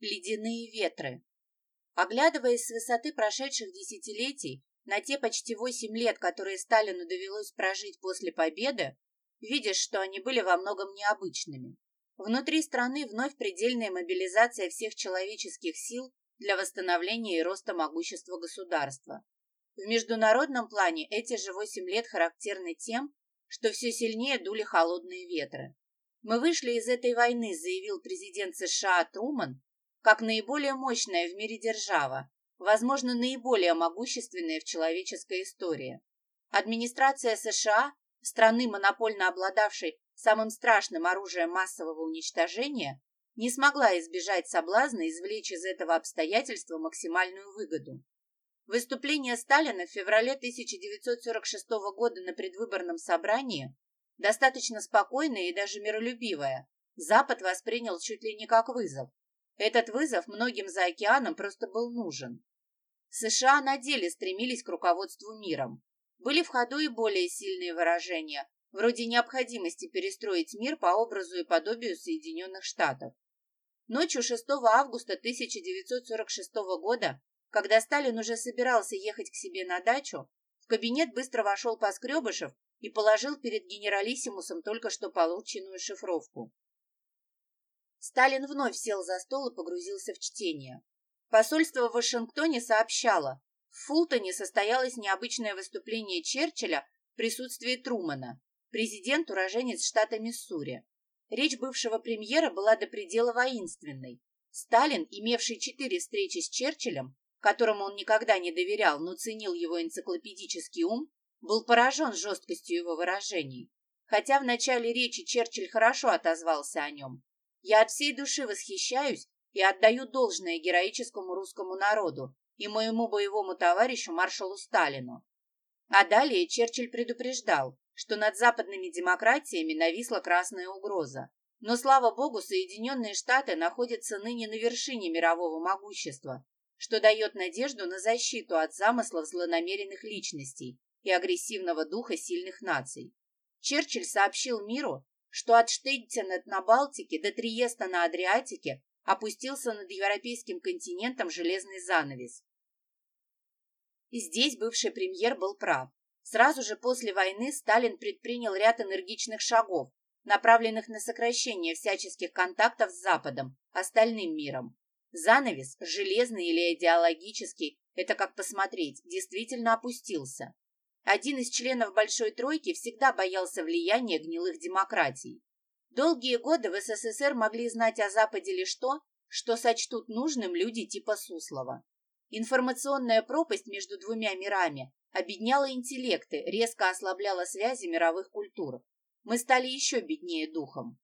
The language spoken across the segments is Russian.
Ледяные ветры. Оглядываясь с высоты прошедших десятилетий на те почти восемь лет, которые Сталину довелось прожить после победы, видишь, что они были во многом необычными. Внутри страны вновь предельная мобилизация всех человеческих сил для восстановления и роста могущества государства. В международном плане эти же восемь лет характерны тем, что все сильнее дули холодные ветры. Мы вышли из этой войны, заявил президент США Труман, как наиболее мощная в мире держава, возможно, наиболее могущественная в человеческой истории. Администрация США, страны, монопольно обладавшей самым страшным оружием массового уничтожения, не смогла избежать соблазна извлечь из этого обстоятельства максимальную выгоду. Выступление Сталина в феврале 1946 года на предвыборном собрании достаточно спокойное и даже миролюбивое, Запад воспринял чуть ли не как вызов. Этот вызов многим за океаном просто был нужен. США на деле стремились к руководству миром. Были в ходу и более сильные выражения, вроде необходимости перестроить мир по образу и подобию Соединенных Штатов. Ночью 6 августа 1946 года, когда Сталин уже собирался ехать к себе на дачу, в кабинет быстро вошел Поскребышев и положил перед генералиссимусом только что полученную шифровку. Сталин вновь сел за стол и погрузился в чтение. Посольство в Вашингтоне сообщало, в Фултоне состоялось необычное выступление Черчилля в присутствии Трумана, президент уроженец штата Миссури. Речь бывшего премьера была до предела воинственной. Сталин, имевший четыре встречи с Черчиллем, которому он никогда не доверял, но ценил его энциклопедический ум, был поражен жесткостью его выражений. Хотя в начале речи Черчилль хорошо отозвался о нем. «Я от всей души восхищаюсь и отдаю должное героическому русскому народу и моему боевому товарищу маршалу Сталину». А далее Черчилль предупреждал, что над западными демократиями нависла красная угроза. Но, слава богу, Соединенные Штаты находятся ныне на вершине мирового могущества, что дает надежду на защиту от замыслов злонамеренных личностей и агрессивного духа сильных наций. Черчилль сообщил миру, что от Штеттина на Балтике до Триеста на Адриатике опустился над европейским континентом железный занавес. И здесь бывший премьер был прав. Сразу же после войны Сталин предпринял ряд энергичных шагов, направленных на сокращение всяческих контактов с Западом, остальным миром. Занавес, железный или идеологический, это как посмотреть, действительно опустился. Один из членов Большой Тройки всегда боялся влияния гнилых демократий. Долгие годы в СССР могли знать о Западе лишь то, что сочтут нужным люди типа Суслова. Информационная пропасть между двумя мирами обедняла интеллекты, резко ослабляла связи мировых культур. Мы стали еще беднее духом.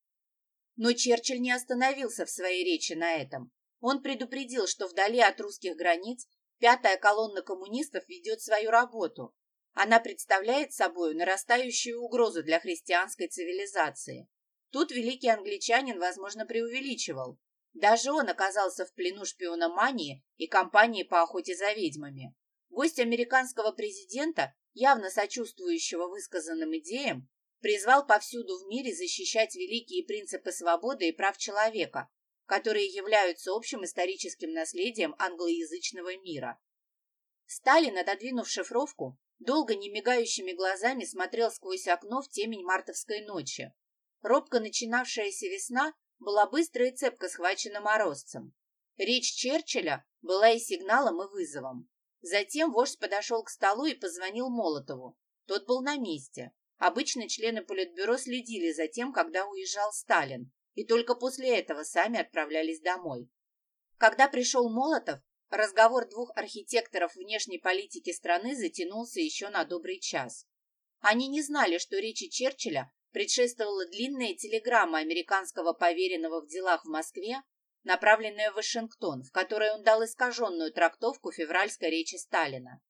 Но Черчилль не остановился в своей речи на этом. Он предупредил, что вдали от русских границ пятая колонна коммунистов ведет свою работу. Она представляет собой нарастающую угрозу для христианской цивилизации. Тут великий англичанин, возможно, преувеличивал. Даже он оказался в плену шпиономании и кампании по охоте за ведьмами. Гость американского президента, явно сочувствующего высказанным идеям, призвал повсюду в мире защищать великие принципы свободы и прав человека, которые являются общим историческим наследием англоязычного мира. Сталин, отодвинув шифровку, долго не мигающими глазами смотрел сквозь окно в темень мартовской ночи. Робко начинавшаяся весна была быстро и цепко схвачена морозцем. Речь Черчилля была и сигналом, и вызовом. Затем вождь подошел к столу и позвонил Молотову. Тот был на месте. Обычно члены Политбюро следили за тем, когда уезжал Сталин, и только после этого сами отправлялись домой. Когда пришел Молотов, разговор двух архитекторов внешней политики страны затянулся еще на добрый час. Они не знали, что речи Черчилля предшествовала длинная телеграмма американского поверенного в делах в Москве, направленная в Вашингтон, в которой он дал искаженную трактовку февральской речи Сталина.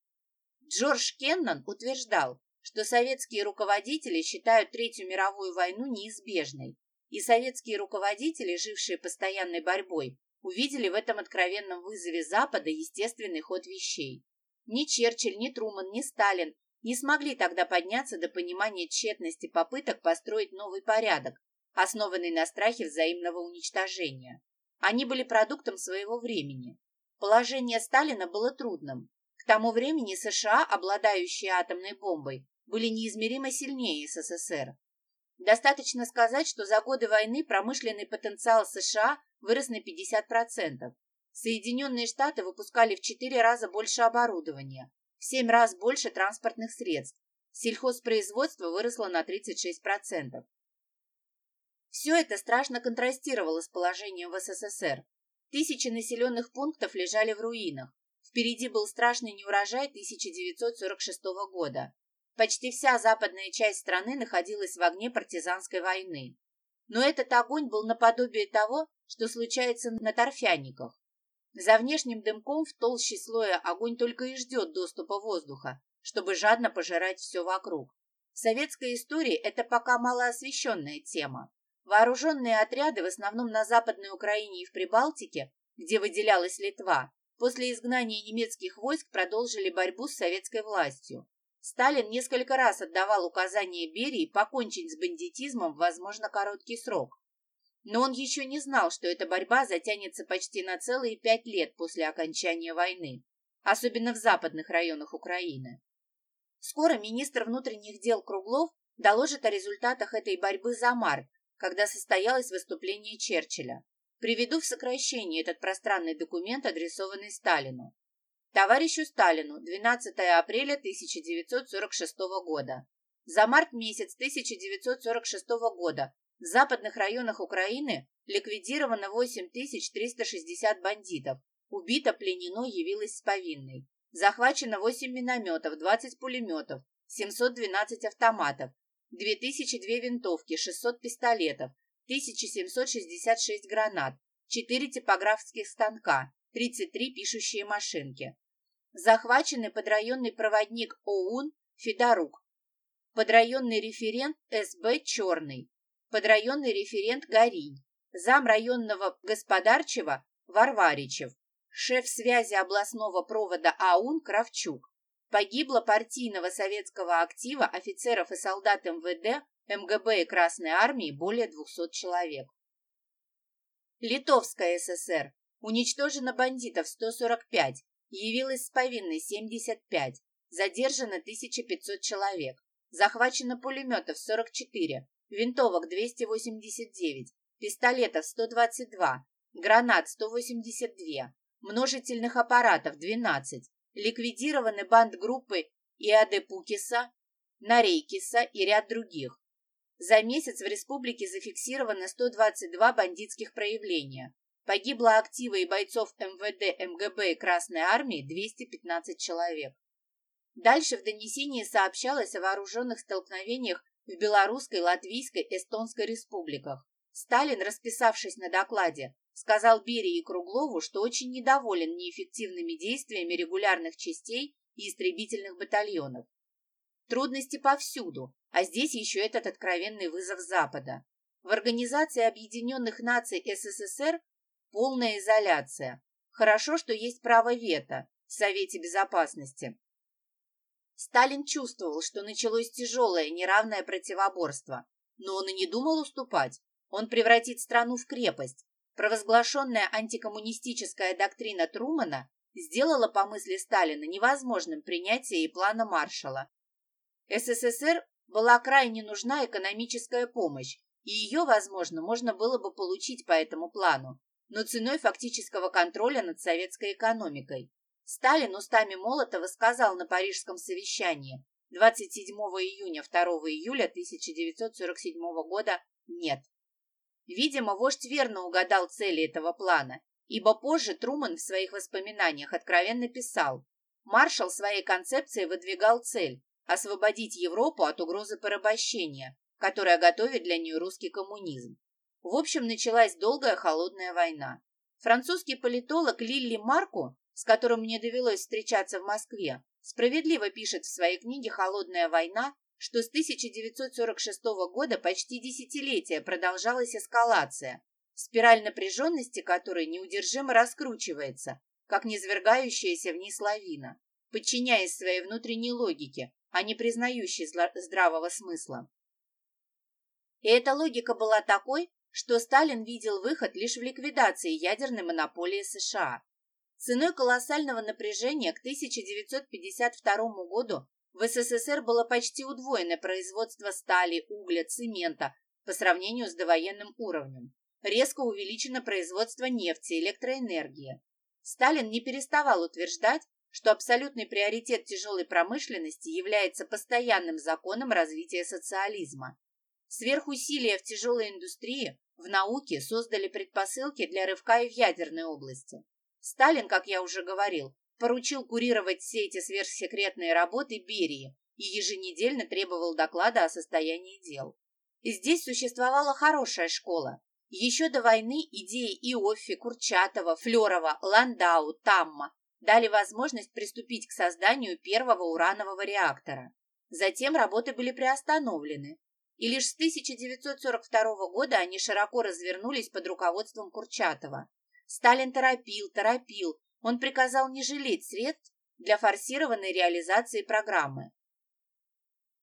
Джордж Кеннон утверждал, что советские руководители считают Третью мировую войну неизбежной, и советские руководители, жившие постоянной борьбой, увидели в этом откровенном вызове Запада естественный ход вещей. Ни Черчилль, ни Труман, ни Сталин не смогли тогда подняться до понимания тщетности попыток построить новый порядок, основанный на страхе взаимного уничтожения. Они были продуктом своего времени. Положение Сталина было трудным. К тому времени США, обладающие атомной бомбой, были неизмеримо сильнее СССР. Достаточно сказать, что за годы войны промышленный потенциал США вырос на 50%. Соединенные Штаты выпускали в 4 раза больше оборудования, в 7 раз больше транспортных средств. Сельхозпроизводство выросло на 36%. Все это страшно контрастировало с положением в СССР. Тысячи населенных пунктов лежали в руинах. Впереди был страшный неурожай 1946 года. Почти вся западная часть страны находилась в огне партизанской войны. Но этот огонь был наподобие того, что случается на торфяниках. За внешним дымком в толще слоя огонь только и ждет доступа воздуха, чтобы жадно пожирать все вокруг. В советской истории это пока малоосвещенная тема. Вооруженные отряды, в основном на Западной Украине и в Прибалтике, где выделялась Литва, после изгнания немецких войск продолжили борьбу с советской властью. Сталин несколько раз отдавал указания Берии покончить с бандитизмом в, возможно, короткий срок. Но он еще не знал, что эта борьба затянется почти на целые пять лет после окончания войны, особенно в западных районах Украины. Скоро министр внутренних дел Круглов доложит о результатах этой борьбы за март, когда состоялось выступление Черчилля. Приведу в сокращение этот пространный документ, адресованный Сталину. Товарищу Сталину 12 апреля 1946 года. За март месяц 1946 года в западных районах Украины ликвидировано 8360 бандитов, убито, пленено, явилось с повинной. Захвачено 8 минометов, 20 пулеметов, 712 автоматов, 2002 винтовки, 600 пистолетов, 1766 гранат, 4 типографских станка, 33 пишущие машинки. Захваченный подрайонный проводник ОУН Федорук, подрайонный референт СБ Черный, подрайонный референт Горинь, зам районного господарчего Варваричев, шеф связи областного провода АУН Кравчук. Погибло партийного советского актива офицеров и солдат МВД, МГБ и Красной Армии более 200 человек. Литовская ССР. Уничтожено бандитов 145, явилось с повинной 75, задержано 1500 человек, захвачено пулеметов 44, винтовок 289, пистолетов 122, гранат 182, множительных аппаратов 12, ликвидированы бандгруппы Иаде Пукиса, Нарейкиса и ряд других. За месяц в республике зафиксировано 122 бандитских проявления. Погибло актива и бойцов МВД, МГБ и Красной Армии 215 человек. Дальше в донесении сообщалось о вооруженных столкновениях в Белорусской, Латвийской, Эстонской республиках. Сталин, расписавшись на докладе, сказал Берии и Круглову, что очень недоволен неэффективными действиями регулярных частей и истребительных батальонов. Трудности повсюду, а здесь еще этот откровенный вызов Запада. В Организации Объединенных Наций СССР полная изоляция. Хорошо, что есть право вето в Совете Безопасности. Сталин чувствовал, что началось тяжелое, неравное противоборство, но он и не думал уступать. Он превратит страну в крепость. Провозглашенная антикоммунистическая доктрина Трумана сделала, по мысли Сталина, невозможным принятие и плана Маршалла. СССР была крайне нужна экономическая помощь, и ее, возможно, можно было бы получить по этому плану, но ценой фактического контроля над советской экономикой. Сталин устами Молотова сказал на Парижском совещании 27 июня 2 июля 1947 года «нет». Видимо, вождь верно угадал цели этого плана, ибо позже Труман в своих воспоминаниях откровенно писал, маршал своей концепцией выдвигал цель освободить Европу от угрозы порабощения, которая готовит для нее русский коммунизм. В общем, началась долгая холодная война. Французский политолог Лилли Марку с которым мне довелось встречаться в Москве, справедливо пишет в своей книге «Холодная война», что с 1946 года почти десятилетия продолжалась эскалация, спираль напряженности которой неудержимо раскручивается, как низвергающаяся вниз лавина, подчиняясь своей внутренней логике, а не признающей здравого смысла. И эта логика была такой, что Сталин видел выход лишь в ликвидации ядерной монополии США. Ценой колоссального напряжения к 1952 году в СССР было почти удвоено производство стали, угля, цемента по сравнению с довоенным уровнем. Резко увеличено производство нефти, электроэнергии. Сталин не переставал утверждать, что абсолютный приоритет тяжелой промышленности является постоянным законом развития социализма. Сверхусилия в тяжелой индустрии, в науке создали предпосылки для рывка и в ядерной области. Сталин, как я уже говорил, поручил курировать все эти сверхсекретные работы Берии и еженедельно требовал доклада о состоянии дел. Здесь существовала хорошая школа. Еще до войны идеи Иоффи, Курчатова, Флерова, Ландау, Тамма дали возможность приступить к созданию первого уранового реактора. Затем работы были приостановлены, и лишь с 1942 года они широко развернулись под руководством Курчатова. Сталин торопил, торопил, он приказал не жалеть средств для форсированной реализации программы.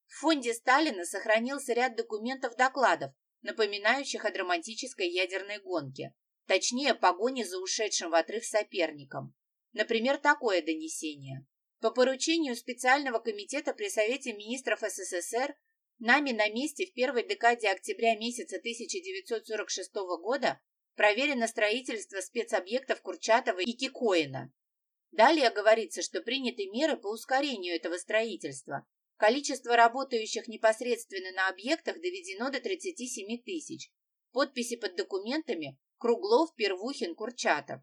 В фонде Сталина сохранился ряд документов-докладов, напоминающих о драматической ядерной гонке, точнее, погоне за ушедшим в отрыв соперником. Например, такое донесение. По поручению специального комитета при Совете министров СССР нами на месте в первой декаде октября месяца 1946 года проверено строительство спецобъектов Курчатова и Кикоина. Далее говорится, что приняты меры по ускорению этого строительства. Количество работающих непосредственно на объектах доведено до 37 тысяч. Подписи под документами Круглов, Первухин, Курчатов.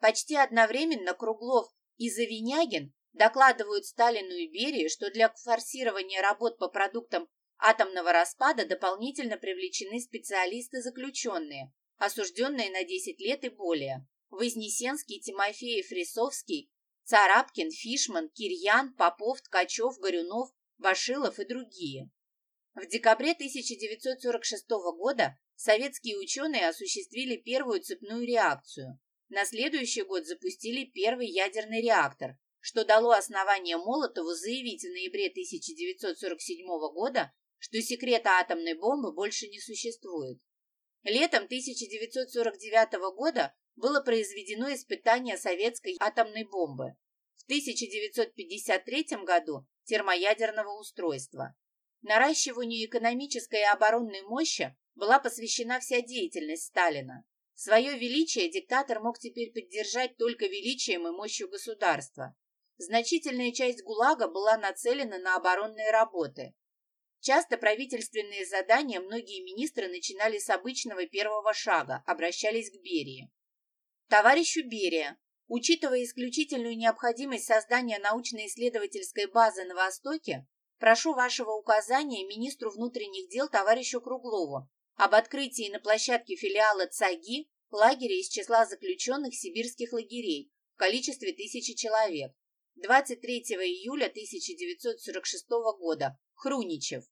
Почти одновременно Круглов и Завинягин докладывают Сталину и Берии, что для форсирования работ по продуктам атомного распада дополнительно привлечены специалисты-заключенные, осужденные на 10 лет и более. Вознесенский, Тимофеев, Рисовский, Царапкин, Фишман, Кирьян, Попов, Ткачев, Горюнов, Башилов и другие. В декабре 1946 года советские ученые осуществили первую цепную реакцию. На следующий год запустили первый ядерный реактор, что дало основание Молотову заявить в ноябре 1947 года, что секрета атомной бомбы больше не существует. Летом 1949 года было произведено испытание советской атомной бомбы. В 1953 году термоядерного устройства. Наращиванию экономической и оборонной мощи была посвящена вся деятельность Сталина. Свое величие диктатор мог теперь поддержать только величием и мощью государства. Значительная часть ГУЛАГа была нацелена на оборонные работы. Часто правительственные задания многие министры начинали с обычного первого шага, обращались к Берии. Товарищу Берия, учитывая исключительную необходимость создания научно-исследовательской базы на Востоке, прошу вашего указания министру внутренних дел товарищу Круглову об открытии на площадке филиала ЦАГИ лагеря из числа заключенных сибирских лагерей в количестве тысячи человек. 23 июля 1946 года. Хруничев.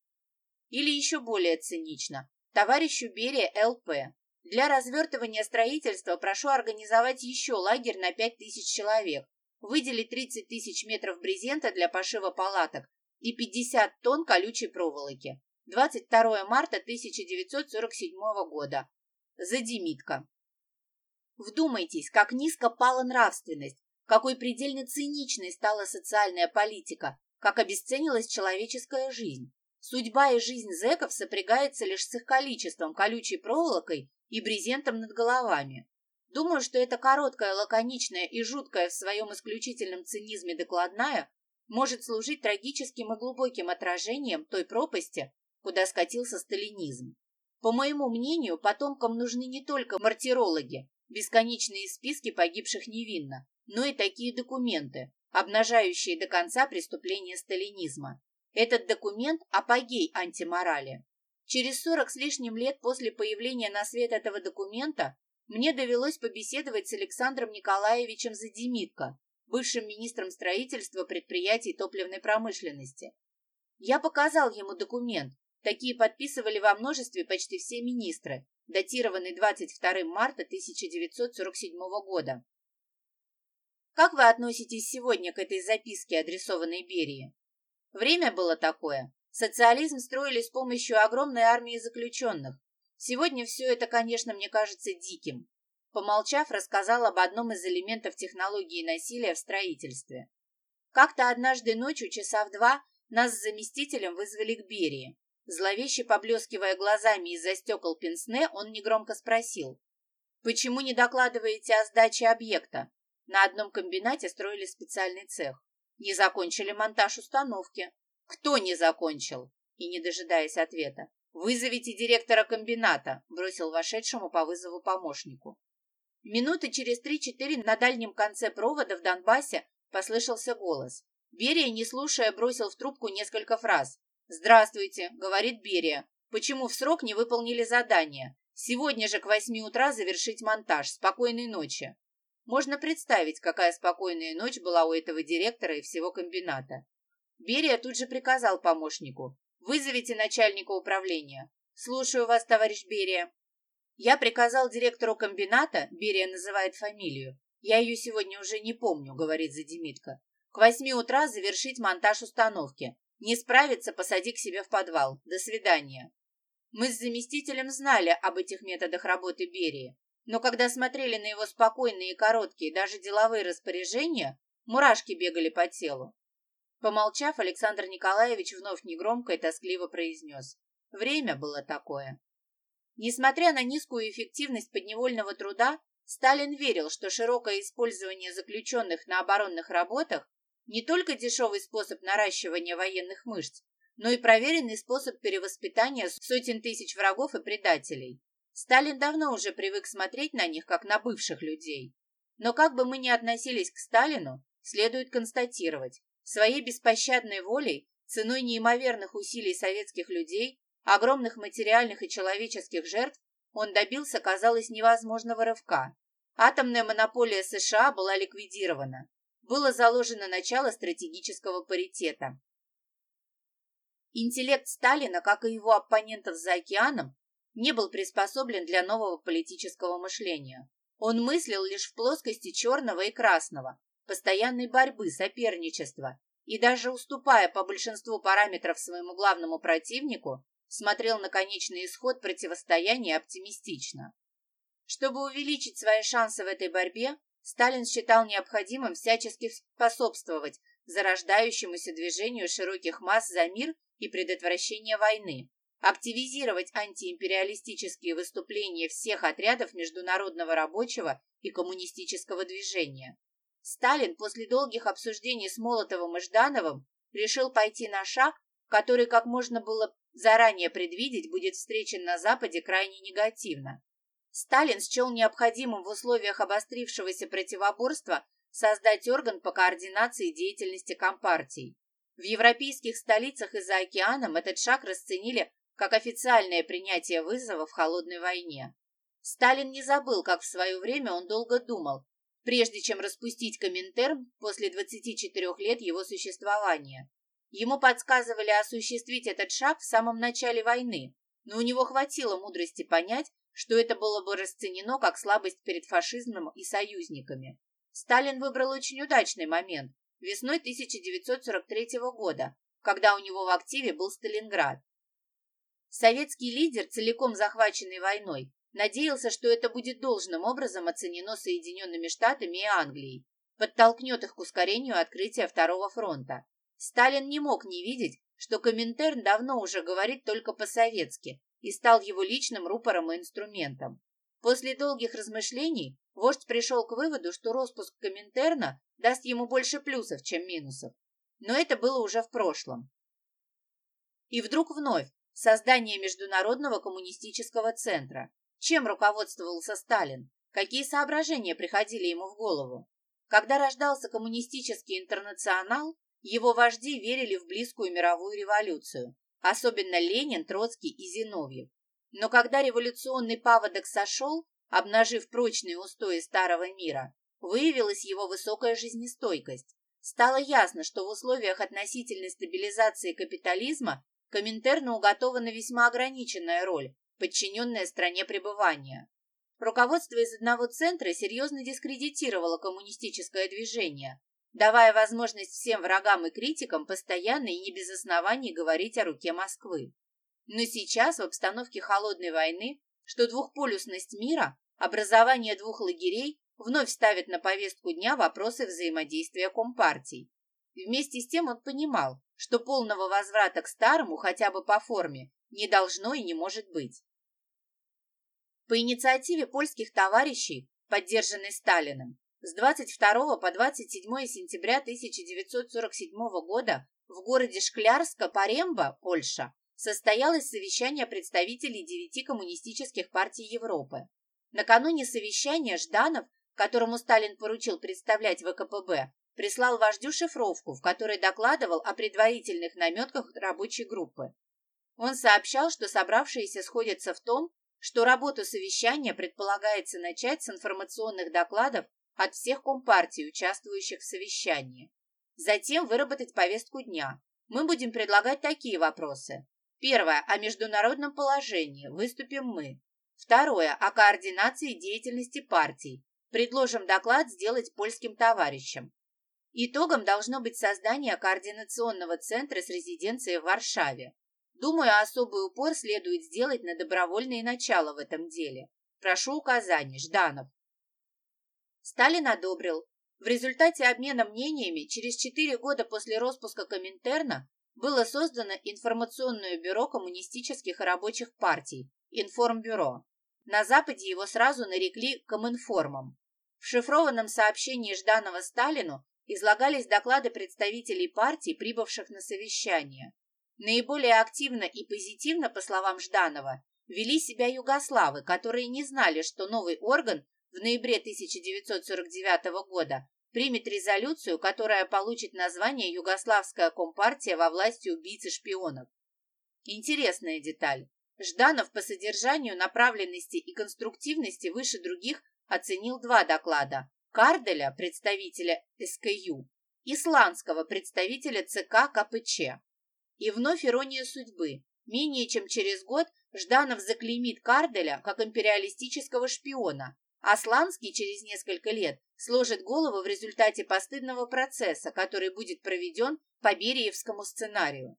Или еще более цинично. Товарищу Берия ЛП. Для развертывания строительства прошу организовать еще лагерь на 5 тысяч человек, выделить 30 тысяч метров брезента для пошива палаток и 50 тонн колючей проволоки. 22 марта 1947 года. Задимитка. Вдумайтесь, как низко пала нравственность, какой предельно циничной стала социальная политика, как обесценилась человеческая жизнь. Судьба и жизнь зэков сопрягается лишь с их количеством, колючей проволокой и брезентом над головами. Думаю, что эта короткая, лаконичная и жуткая в своем исключительном цинизме докладная может служить трагическим и глубоким отражением той пропасти, куда скатился сталинизм. По моему мнению, потомкам нужны не только мартирологи, бесконечные списки погибших невинно, но и такие документы, обнажающие до конца преступления сталинизма. Этот документ – апогей антиморали. Через сорок с лишним лет после появления на свет этого документа мне довелось побеседовать с Александром Николаевичем Задимитко, бывшим министром строительства предприятий топливной промышленности. Я показал ему документ, Такие подписывали во множестве почти все министры, датированный 22 марта 1947 года. Как вы относитесь сегодня к этой записке, адресованной Берии? Время было такое. Социализм строили с помощью огромной армии заключенных. Сегодня все это, конечно, мне кажется диким. Помолчав, рассказал об одном из элементов технологии насилия в строительстве. Как-то однажды ночью, часа в два, нас с заместителем вызвали к Берии. Зловеще поблескивая глазами из-за стекол пенсне, он негромко спросил. «Почему не докладываете о сдаче объекта? На одном комбинате строили специальный цех. Не закончили монтаж установки. Кто не закончил?» И не дожидаясь ответа. «Вызовите директора комбината», бросил вошедшему по вызову помощнику. Минуты через три-четыре на дальнем конце провода в Донбассе послышался голос. Берия, не слушая, бросил в трубку несколько фраз. «Здравствуйте», — говорит Берия. «Почему в срок не выполнили задание? Сегодня же к восьми утра завершить монтаж. Спокойной ночи». Можно представить, какая спокойная ночь была у этого директора и всего комбината. Берия тут же приказал помощнику. «Вызовите начальника управления». «Слушаю вас, товарищ Берия». Я приказал директору комбината, Берия называет фамилию, я ее сегодня уже не помню, говорит Задимитка, к восьми утра завершить монтаж установки. Не справиться, посади к себе в подвал. До свидания. Мы с заместителем знали об этих методах работы Берии, но когда смотрели на его спокойные короткие, даже деловые распоряжения, мурашки бегали по телу. Помолчав, Александр Николаевич вновь негромко и тоскливо произнес. Время было такое. Несмотря на низкую эффективность подневольного труда, Сталин верил, что широкое использование заключенных на оборонных работах не только дешевый способ наращивания военных мышц, но и проверенный способ перевоспитания сотен тысяч врагов и предателей. Сталин давно уже привык смотреть на них, как на бывших людей. Но как бы мы ни относились к Сталину, следует констатировать, своей беспощадной волей, ценой неимоверных усилий советских людей, огромных материальных и человеческих жертв, он добился, казалось, невозможного рывка. Атомная монополия США была ликвидирована. Было заложено начало стратегического паритета. Интеллект Сталина, как и его оппонентов за океаном, не был приспособлен для нового политического мышления. Он мыслил лишь в плоскости черного и красного, постоянной борьбы, соперничества, и даже уступая по большинству параметров своему главному противнику, смотрел на конечный исход противостояния оптимистично. Чтобы увеличить свои шансы в этой борьбе, Сталин считал необходимым всячески способствовать зарождающемуся движению широких масс за мир и предотвращение войны, активизировать антиимпериалистические выступления всех отрядов международного рабочего и коммунистического движения. Сталин после долгих обсуждений с Молотовым и Ждановым решил пойти на шаг, который, как можно было заранее предвидеть, будет встречен на Западе крайне негативно. Сталин счел необходимым в условиях обострившегося противоборства создать орган по координации деятельности компартий. В европейских столицах и за океаном этот шаг расценили как официальное принятие вызова в холодной войне. Сталин не забыл, как в свое время он долго думал, прежде чем распустить Коминтерн после 24 лет его существования. Ему подсказывали осуществить этот шаг в самом начале войны, но у него хватило мудрости понять, что это было бы расценено как слабость перед фашизмом и союзниками. Сталин выбрал очень удачный момент – весной 1943 года, когда у него в активе был Сталинград. Советский лидер, целиком захваченный войной, надеялся, что это будет должным образом оценено Соединенными Штатами и Англией, подтолкнет их к ускорению открытия Второго фронта. Сталин не мог не видеть, что Коминтерн давно уже говорит только по-советски и стал его личным рупором и инструментом. После долгих размышлений вождь пришел к выводу, что распуск Коминтерна даст ему больше плюсов, чем минусов. Но это было уже в прошлом. И вдруг вновь создание Международного коммунистического центра. Чем руководствовался Сталин? Какие соображения приходили ему в голову? Когда рождался коммунистический интернационал, его вожди верили в близкую мировую революцию, особенно Ленин, Троцкий и Зиновьев. Но когда революционный паводок сошел, обнажив прочные устои старого мира, выявилась его высокая жизнестойкость. Стало ясно, что в условиях относительной стабилизации капитализма Коминтерну уготована весьма ограниченная роль, подчиненная стране пребывания. Руководство из одного центра серьезно дискредитировало коммунистическое движение, давая возможность всем врагам и критикам постоянно и не без оснований говорить о руке Москвы. Но сейчас, в обстановке холодной войны, что двухполюсность мира, образование двух лагерей вновь ставит на повестку дня вопросы взаимодействия компартий. Вместе с тем он понимал, что полного возврата к старому хотя бы по форме не должно и не может быть. По инициативе польских товарищей, поддержанной Сталиным, с 22 по 27 сентября 1947 года в городе Шклярска-Паремба, Польша, состоялось совещание представителей девяти коммунистических партий Европы. Накануне совещания Жданов, которому Сталин поручил представлять ВКПБ, прислал вождю шифровку, в которой докладывал о предварительных наметках рабочей группы. Он сообщал, что собравшиеся сходятся в том, что работу совещания предполагается начать с информационных докладов от всех компартий, участвующих в совещании. Затем выработать повестку дня. Мы будем предлагать такие вопросы. Первое. О международном положении. Выступим мы. Второе. О координации деятельности партий. Предложим доклад сделать польским товарищам. Итогом должно быть создание координационного центра с резиденцией в Варшаве. Думаю, особый упор следует сделать на добровольные начала в этом деле. Прошу указаний. Жданов. Сталин одобрил. В результате обмена мнениями через четыре года после распуска Коминтерна было создано информационное бюро коммунистических и рабочих партий Информбюро. На Западе его сразу нарекли Коминформом. В шифрованном сообщении Жданова Сталину излагались доклады представителей партий, прибывших на совещание. Наиболее активно и позитивно, по словам Жданова, вели себя югославы, которые не знали, что новый орган в ноябре 1949 года примет резолюцию, которая получит название «Югославская компартия во власти убийц и шпионов». Интересная деталь. Жданов по содержанию, направленности и конструктивности выше других оценил два доклада. Карделя, представителя СКЮ, исландского представителя ЦК КПЧ. И вновь ирония судьбы. Менее чем через год Жданов заклеймит Карделя как империалистического шпиона, а Сланский через несколько лет сложит голову в результате постыдного процесса, который будет проведен по Бериевскому сценарию.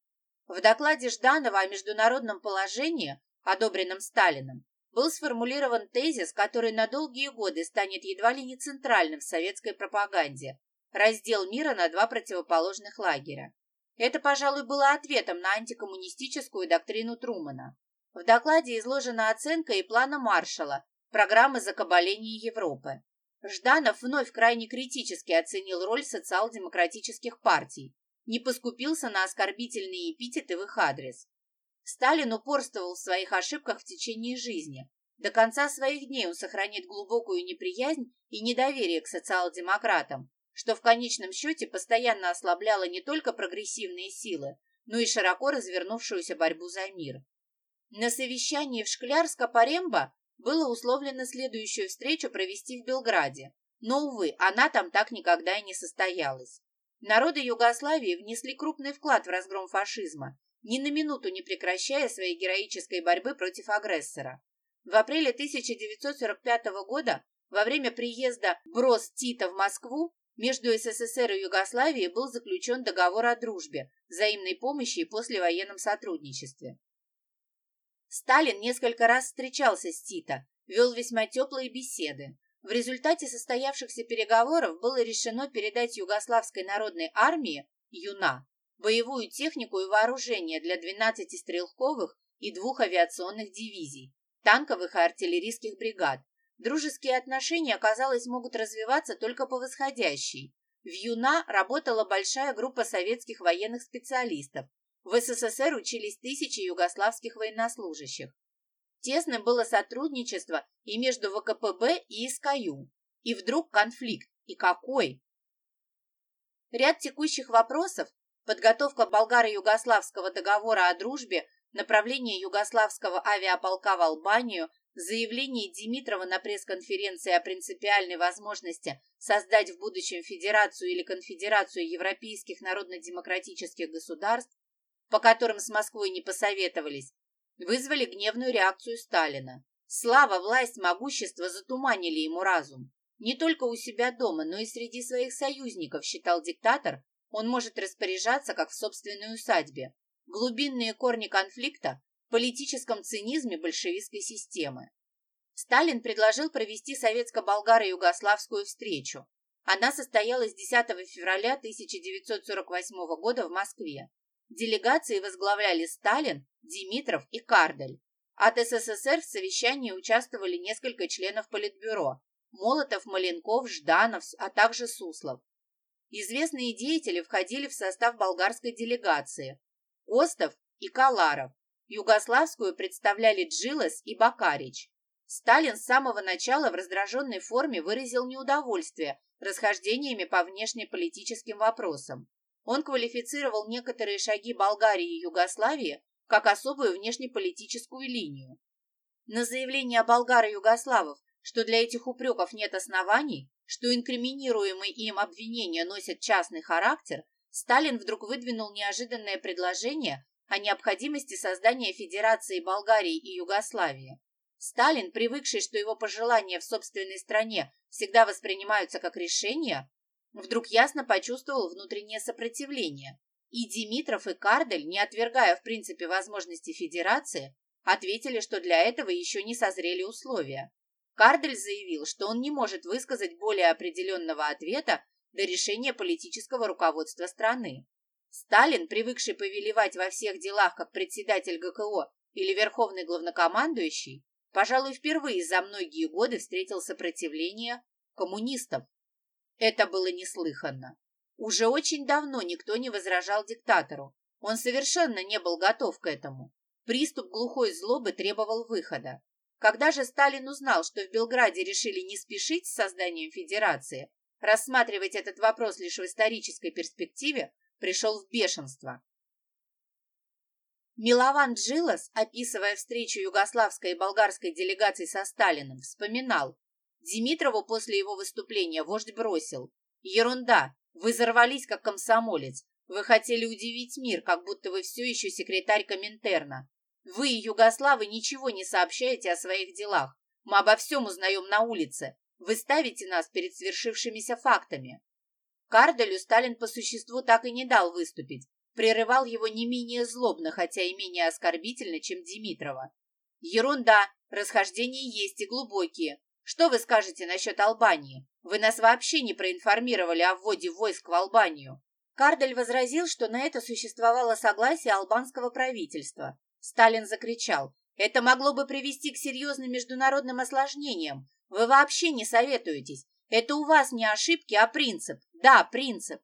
В докладе Жданова о международном положении, одобренном Сталином, был сформулирован тезис, который на долгие годы станет едва ли не центральным в советской пропаганде – раздел мира на два противоположных лагеря. Это, пожалуй, было ответом на антикоммунистическую доктрину Трумана. В докладе изложена оценка и плана Маршалла, программы закабаления Европы. Жданов вновь крайне критически оценил роль социал-демократических партий, не поскупился на оскорбительные эпитеты в их адрес. Сталин упорствовал в своих ошибках в течение жизни. До конца своих дней он сохранит глубокую неприязнь и недоверие к социал-демократам, что в конечном счете постоянно ослабляло не только прогрессивные силы, но и широко развернувшуюся борьбу за мир. На совещании в Шклярско-Парембо было условлено следующую встречу провести в Белграде, но, увы, она там так никогда и не состоялась. Народы Югославии внесли крупный вклад в разгром фашизма, ни на минуту не прекращая своей героической борьбы против агрессора. В апреле 1945 года, во время приезда Брос Тита в Москву, между СССР и Югославией был заключен договор о дружбе, взаимной помощи и послевоенном сотрудничестве. Сталин несколько раз встречался с Тито, вел весьма теплые беседы. В результате состоявшихся переговоров было решено передать Югославской народной армии ЮНА боевую технику и вооружение для 12 стрелковых и двух авиационных дивизий, танковых и артиллерийских бригад, Дружеские отношения, казалось, могут развиваться только по восходящей. В ЮНА работала большая группа советских военных специалистов. В СССР учились тысячи югославских военнослужащих. Тесным было сотрудничество и между ВКПБ и СКЮ. И вдруг конфликт. И какой? Ряд текущих вопросов, подготовка болгаро-югославского договора о дружбе, направление югославского авиаполка в Албанию, Заявление Димитрова на пресс-конференции о принципиальной возможности создать в будущем Федерацию или Конфедерацию европейских народно-демократических государств, по которым с Москвой не посоветовались, вызвали гневную реакцию Сталина. Слава, власть, могущество затуманили ему разум. Не только у себя дома, но и среди своих союзников, считал диктатор, он может распоряжаться, как в собственной усадьбе. Глубинные корни конфликта политическом цинизме большевистской системы. Сталин предложил провести советско-болгаро-югославскую встречу. Она состоялась 10 февраля 1948 года в Москве. Делегации возглавляли Сталин, Димитров и Кардель. От СССР в совещании участвовали несколько членов Политбюро – Молотов, Маленков, Жданов, а также Суслов. Известные деятели входили в состав болгарской делегации – Остов и Каларов. Югославскую представляли Джилес и Бакарич. Сталин с самого начала в раздраженной форме выразил неудовольствие расхождениями по внешнеполитическим вопросам. Он квалифицировал некоторые шаги Болгарии и Югославии как особую внешнеполитическую линию. На заявление болгар-югославов, что для этих упреков нет оснований, что инкриминируемые им обвинения носят частный характер, Сталин вдруг выдвинул неожиданное предложение о необходимости создания Федерации Болгарии и Югославии. Сталин, привыкший, что его пожелания в собственной стране всегда воспринимаются как решения, вдруг ясно почувствовал внутреннее сопротивление. И Димитров, и Кардель, не отвергая в принципе возможности федерации, ответили, что для этого еще не созрели условия. Кардель заявил, что он не может высказать более определенного ответа до решения политического руководства страны. Сталин, привыкший повелевать во всех делах как председатель ГКО или верховный главнокомандующий, пожалуй, впервые за многие годы встретил сопротивление коммунистов. Это было неслыханно. Уже очень давно никто не возражал диктатору. Он совершенно не был готов к этому. Приступ глухой злобы требовал выхода. Когда же Сталин узнал, что в Белграде решили не спешить с созданием федерации, рассматривать этот вопрос лишь в исторической перспективе, пришел в бешенство. Милован Джилас, описывая встречу югославской и болгарской делегаций со Сталиным, вспоминал, Димитрову после его выступления вождь бросил. «Ерунда! Вы взорвались, как комсомолец. Вы хотели удивить мир, как будто вы все еще секретарь Коминтерна. Вы, югославы, ничего не сообщаете о своих делах. Мы обо всем узнаем на улице. Вы ставите нас перед свершившимися фактами». Карделю Сталин по существу так и не дал выступить, прерывал его не менее злобно, хотя и менее оскорбительно, чем Димитрова. «Ерунда, расхождения есть и глубокие. Что вы скажете насчет Албании? Вы нас вообще не проинформировали о вводе войск в Албанию». Кардель возразил, что на это существовало согласие албанского правительства. Сталин закричал, «Это могло бы привести к серьезным международным осложнениям. Вы вообще не советуетесь. Это у вас не ошибки, а принцип. Да, принцип».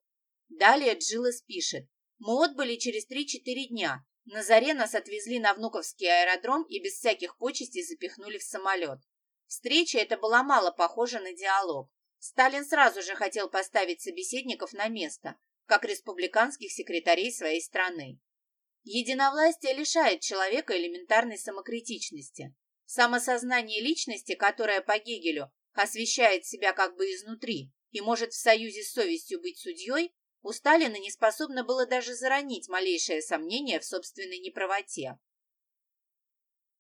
Далее Джилес пишет, «Мы отбыли через 3-4 дня. На заре нас отвезли на Внуковский аэродром и без всяких почестей запихнули в самолет. Встреча эта была мало похожа на диалог. Сталин сразу же хотел поставить собеседников на место, как республиканских секретарей своей страны. Единовластие лишает человека элементарной самокритичности. Самосознание личности, которое по Гегелю освещает себя как бы изнутри и может в союзе с совестью быть судьей, у Сталина не способно было даже заронить малейшее сомнение в собственной неправоте.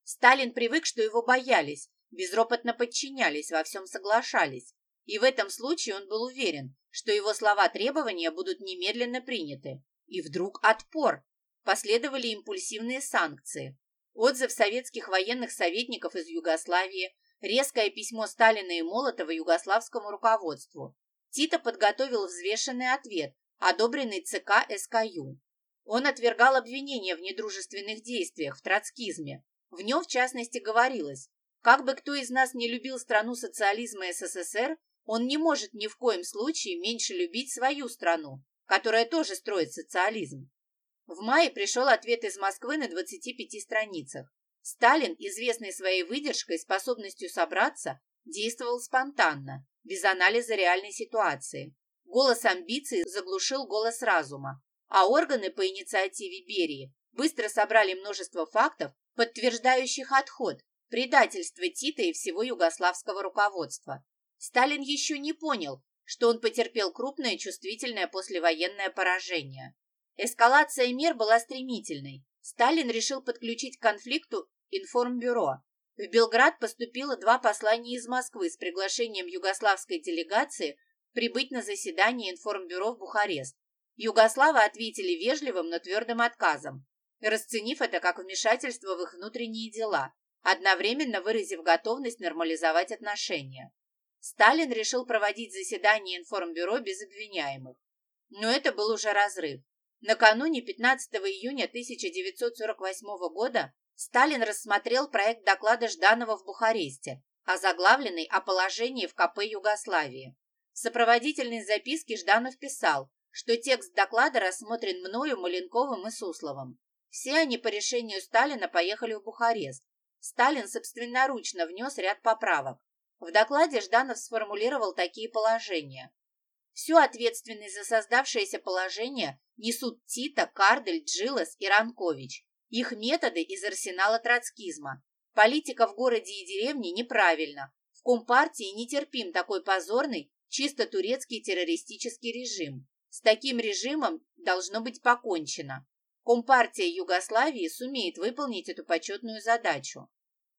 Сталин привык, что его боялись, безропотно подчинялись, во всем соглашались. И в этом случае он был уверен, что его слова-требования будут немедленно приняты. И вдруг отпор. Последовали импульсивные санкции. Отзыв советских военных советников из Югославии, резкое письмо Сталина и Молотова югославскому руководству. Тито подготовил взвешенный ответ, одобренный ЦК СКЮ. Он отвергал обвинения в недружественных действиях, в троцкизме. В нем, в частности, говорилось, как бы кто из нас не любил страну социализма СССР, он не может ни в коем случае меньше любить свою страну, которая тоже строит социализм. В мае пришел ответ из Москвы на 25 страницах. Сталин, известный своей выдержкой, способностью собраться, действовал спонтанно, без анализа реальной ситуации. Голос амбиций заглушил голос разума, а органы по инициативе Берии быстро собрали множество фактов, подтверждающих отход, предательство Тита и всего югославского руководства. Сталин еще не понял, что он потерпел крупное чувствительное послевоенное поражение. Эскалация мер была стремительной. Сталин решил подключить к конфликту информбюро. В Белград поступило два послания из Москвы с приглашением югославской делегации прибыть на заседание информбюро в Бухарест. Югославы ответили вежливым, но твердым отказом, расценив это как вмешательство в их внутренние дела, одновременно выразив готовность нормализовать отношения. Сталин решил проводить заседание информбюро без обвиняемых. Но это был уже разрыв. Накануне 15 июня 1948 года Сталин рассмотрел проект доклада Жданова в Бухаресте, озаглавленный о положении в КП Югославии. В сопроводительной записке Жданов писал, что текст доклада рассмотрен мною, Маленковым и Сусловым. Все они по решению Сталина поехали в Бухарест. Сталин собственноручно внес ряд поправок. В докладе Жданов сформулировал такие положения. Всю ответственность за создавшееся положение несут Тита, Кардель, Джилос и Ранкович. Их методы из арсенала троцкизма. Политика в городе и деревне неправильна. В Компартии нетерпим такой позорный, чисто турецкий террористический режим. С таким режимом должно быть покончено. Компартия Югославии сумеет выполнить эту почетную задачу.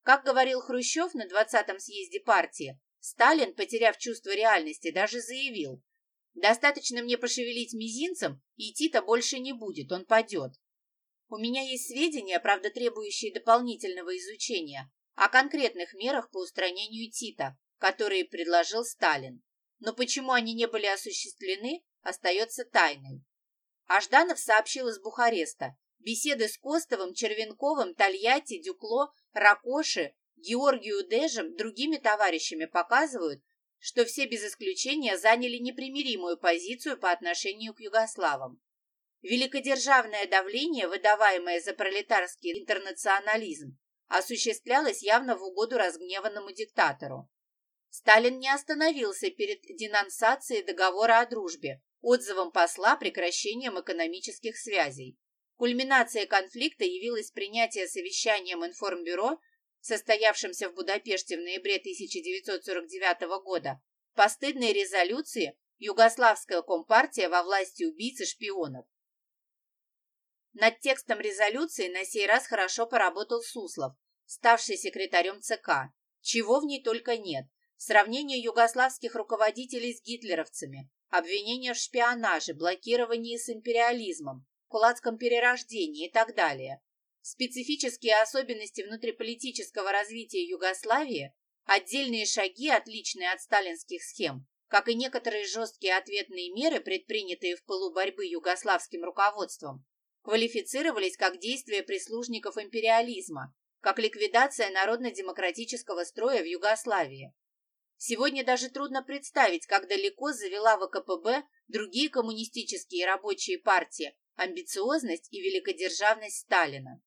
Как говорил Хрущев на 20-м съезде партии, Сталин, потеряв чувство реальности, даже заявил, «Достаточно мне пошевелить мизинцем, и Тита больше не будет, он падет». У меня есть сведения, правда требующие дополнительного изучения, о конкретных мерах по устранению Тита, которые предложил Сталин. Но почему они не были осуществлены, остается тайной. А Жданов сообщил из Бухареста. Беседы с Костовым, Червенковым, Тольятти, Дюкло, Ракоши, Георгию Дежем, другими товарищами показывают, что все без исключения заняли непримиримую позицию по отношению к югославам. Великодержавное давление, выдаваемое за пролетарский интернационализм, осуществлялось явно в угоду разгневанному диктатору. Сталин не остановился перед денонсацией договора о дружбе, отзывом посла прекращением экономических связей. Кульминацией конфликта явилось принятие совещанием информбюро, состоявшемся в Будапеште в ноябре 1949 года, постыдной резолюции «Югославская компартия во власти убийц и шпионов». Над текстом резолюции на сей раз хорошо поработал Суслов, ставший секретарем ЦК. Чего в ней только нет. Сравнение югославских руководителей с гитлеровцами, обвинения в шпионаже, блокировании с империализмом, кулацком перерождении и так далее. Специфические особенности внутриполитического развития Югославии, отдельные шаги, отличные от сталинских схем, как и некоторые жесткие ответные меры, предпринятые в пылу борьбы югославским руководством, квалифицировались как действия прислужников империализма, как ликвидация народно-демократического строя в Югославии. Сегодня даже трудно представить, как далеко завела ВКПБ другие коммунистические рабочие партии амбициозность и великодержавность Сталина.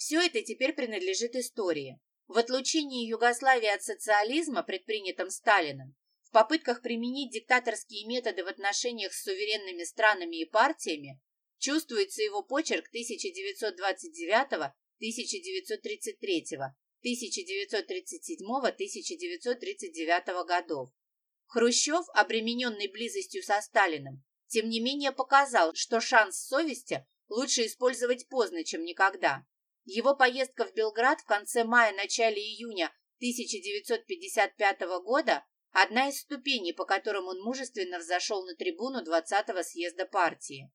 Все это теперь принадлежит истории. В отлучении Югославии от социализма, предпринятом Сталиным, в попытках применить диктаторские методы в отношениях с суверенными странами и партиями, чувствуется его почерк 1929-1933, 1937-1939 годов. Хрущев, обремененный близостью со Сталиным, тем не менее показал, что шанс совести лучше использовать поздно, чем никогда. Его поездка в Белград в конце мая-начале июня 1955 года – одна из ступеней, по которым он мужественно взошел на трибуну 20-го съезда партии.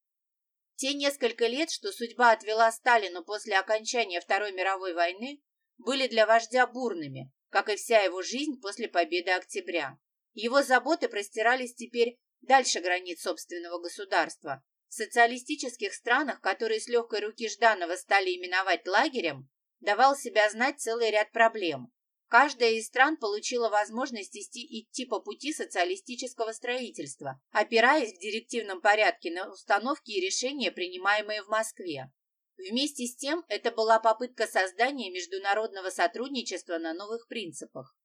Те несколько лет, что судьба отвела Сталину после окончания Второй мировой войны, были для вождя бурными, как и вся его жизнь после победы октября. Его заботы простирались теперь дальше границ собственного государства, социалистических странах, которые с легкой руки Жданова стали именовать лагерем, давал себя знать целый ряд проблем. Каждая из стран получила возможность идти, идти по пути социалистического строительства, опираясь в директивном порядке на установки и решения, принимаемые в Москве. Вместе с тем, это была попытка создания международного сотрудничества на новых принципах.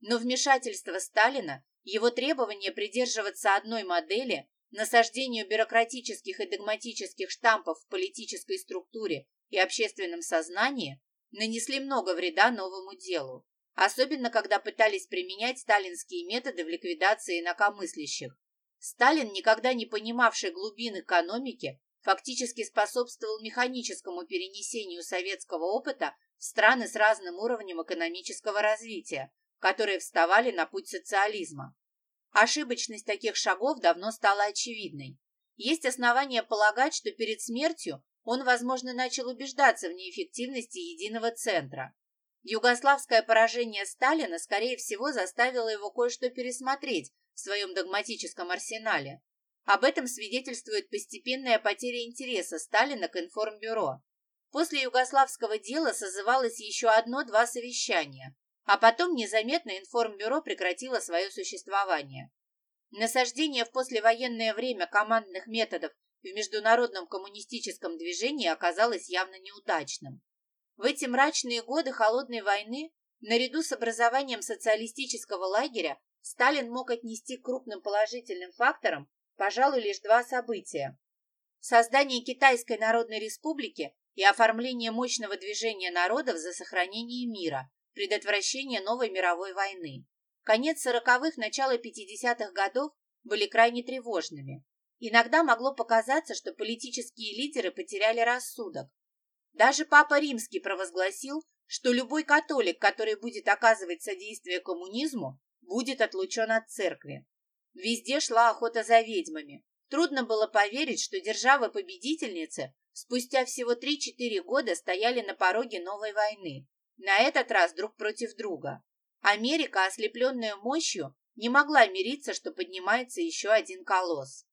Но вмешательство Сталина, его требование придерживаться одной модели, насаждению бюрократических и догматических штампов в политической структуре и общественном сознании нанесли много вреда новому делу, особенно когда пытались применять сталинские методы в ликвидации инакомыслящих. Сталин, никогда не понимавший глубин экономики, фактически способствовал механическому перенесению советского опыта в страны с разным уровнем экономического развития, которые вставали на путь социализма. Ошибочность таких шагов давно стала очевидной. Есть основания полагать, что перед смертью он, возможно, начал убеждаться в неэффективности единого центра. Югославское поражение Сталина, скорее всего, заставило его кое-что пересмотреть в своем догматическом арсенале. Об этом свидетельствует постепенная потеря интереса Сталина к информбюро. После югославского дела созывалось еще одно-два совещания, а потом незаметно информбюро прекратило свое существование. Насаждение в послевоенное время командных методов в международном коммунистическом движении оказалось явно неудачным. В эти мрачные годы холодной войны, наряду с образованием социалистического лагеря, Сталин мог отнести к крупным положительным факторам, пожалуй, лишь два события. Создание Китайской Народной Республики и оформление мощного движения народов за сохранение мира, предотвращение новой мировой войны. Конец сороковых, начало 50-х годов были крайне тревожными. Иногда могло показаться, что политические лидеры потеряли рассудок. Даже Папа Римский провозгласил, что любой католик, который будет оказывать содействие коммунизму, будет отлучен от церкви. Везде шла охота за ведьмами. Трудно было поверить, что державы-победительницы спустя всего 3-4 года стояли на пороге новой войны, на этот раз друг против друга. Америка, ослепленная мощью, не могла мириться, что поднимается еще один колосс.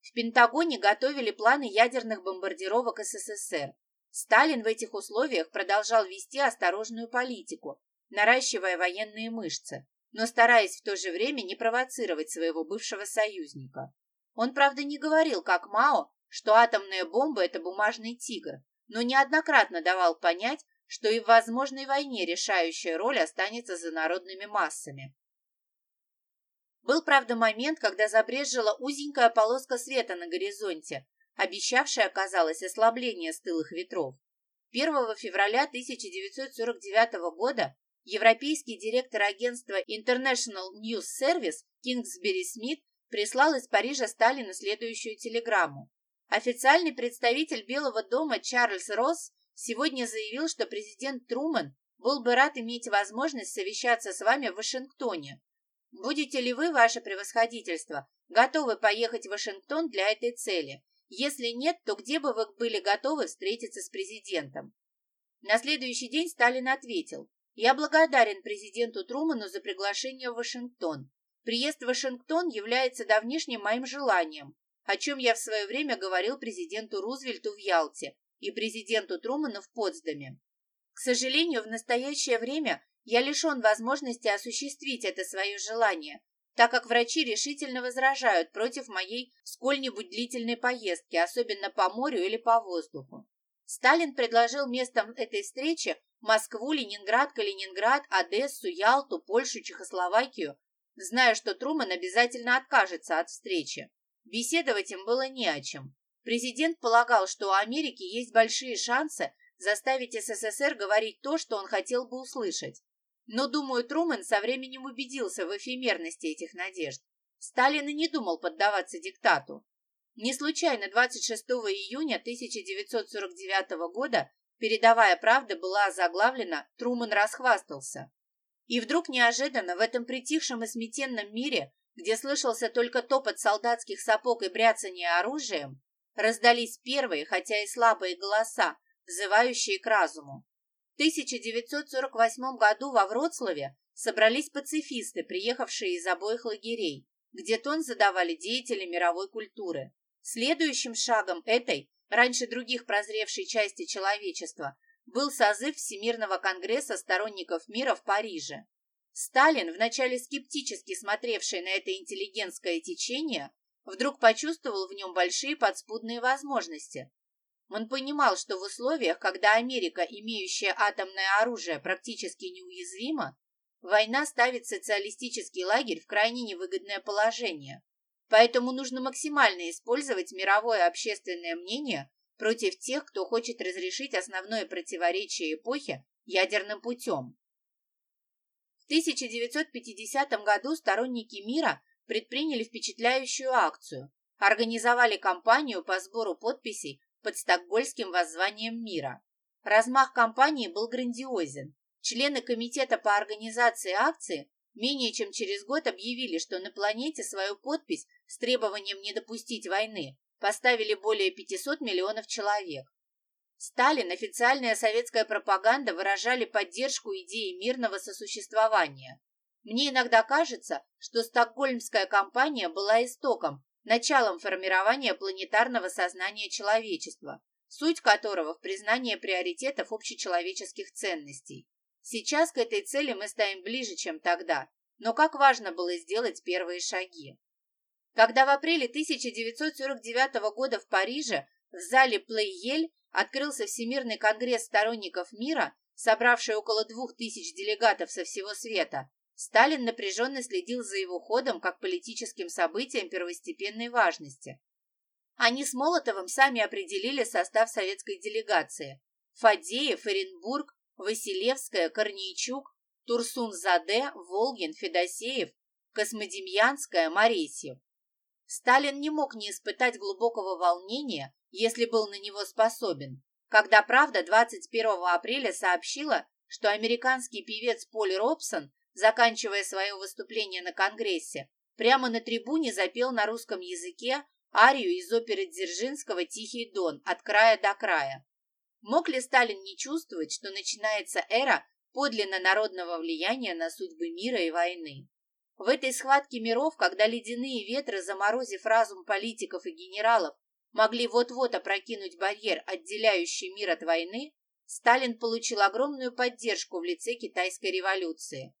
В Пентагоне готовили планы ядерных бомбардировок СССР. Сталин в этих условиях продолжал вести осторожную политику, наращивая военные мышцы, но стараясь в то же время не провоцировать своего бывшего союзника. Он, правда, не говорил, как Мао, что атомная бомба – это бумажный тигр, но неоднократно давал понять, что и в возможной войне решающая роль останется за народными массами. Был, правда, момент, когда забрежила узенькая полоска света на горизонте, обещавшая, казалось, ослабление стылых ветров. 1 февраля 1949 года европейский директор агентства International News Service Кингсбери Смит прислал из Парижа Сталину следующую телеграмму. Официальный представитель Белого дома Чарльз Росс сегодня заявил, что президент Труман был бы рад иметь возможность совещаться с вами в Вашингтоне. Будете ли вы, ваше превосходительство, готовы поехать в Вашингтон для этой цели? Если нет, то где бы вы были готовы встретиться с президентом? На следующий день Сталин ответил, «Я благодарен президенту Труману за приглашение в Вашингтон. Приезд в Вашингтон является давнишним моим желанием, о чем я в свое время говорил президенту Рузвельту в Ялте и президенту Труману в Потсдаме. К сожалению, в настоящее время я лишен возможности осуществить это свое желание, так как врачи решительно возражают против моей сколь-нибудь длительной поездки, особенно по морю или по воздуху. Сталин предложил местом этой встречи Москву, Ленинград, Калининград, Одессу, Ялту, Польшу, Чехословакию, зная, что Труман обязательно откажется от встречи. Беседовать им было не о чем. Президент полагал, что у Америки есть большие шансы заставить СССР говорить то, что он хотел бы услышать. Но, думаю, Трумэн со временем убедился в эфемерности этих надежд. Сталин и не думал поддаваться диктату. Не случайно 26 июня 1949 года передовая правда была заглавлена «Трумэн расхвастался». И вдруг неожиданно в этом притихшем и сметенном мире, где слышался только топот солдатских сапог и бряцание оружием, раздались первые, хотя и слабые голоса, взывающие к разуму. В 1948 году во Вроцлаве собрались пацифисты, приехавшие из обоих лагерей, где тон задавали деятели мировой культуры. Следующим шагом этой, раньше других прозревшей части человечества, был созыв Всемирного конгресса сторонников мира в Париже. Сталин, вначале скептически смотревший на это интеллигентское течение, вдруг почувствовал в нем большие подспудные возможности. Он понимал, что в условиях, когда Америка, имеющая атомное оружие, практически неуязвима, война ставит социалистический лагерь в крайне невыгодное положение. Поэтому нужно максимально использовать мировое общественное мнение против тех, кто хочет разрешить основное противоречие эпохи ядерным путем. В 1950 году сторонники мира предприняли впечатляющую акцию, организовали кампанию по сбору подписей под Стокгольским воззванием мира. Размах кампании был грандиозен. Члены комитета по организации акции менее чем через год объявили, что на планете свою подпись с требованием не допустить войны поставили более 500 миллионов человек. Сталин, официальная советская пропаганда выражали поддержку идеи мирного сосуществования. Мне иногда кажется, что Стокгольмская кампания была истоком, началом формирования планетарного сознания человечества, суть которого в признании приоритетов общечеловеческих ценностей. Сейчас к этой цели мы стоим ближе, чем тогда, но как важно было сделать первые шаги. Когда в апреле 1949 года в Париже в зале Плейель открылся Всемирный конгресс сторонников мира, собравший около двух тысяч делегатов со всего света, Сталин напряженно следил за его ходом как политическим событием первостепенной важности. Они с Молотовым сами определили состав советской делегации. Фадеев, Оренбург, Василевская, Корнейчук, Турсун-Заде, Волгин, Федосеев, Космодемьянская, Моресьев. Сталин не мог не испытать глубокого волнения, если был на него способен, когда «Правда» 21 апреля сообщила, что американский певец Поль Робсон, заканчивая свое выступление на Конгрессе, прямо на трибуне запел на русском языке арию из оперы Дзержинского «Тихий дон» от края до края. Мог ли Сталин не чувствовать, что начинается эра подлинно народного влияния на судьбы мира и войны? В этой схватке миров, когда ледяные ветры, заморозив разум политиков и генералов, могли вот-вот опрокинуть барьер, отделяющий мир от войны, Сталин получил огромную поддержку в лице китайской революции.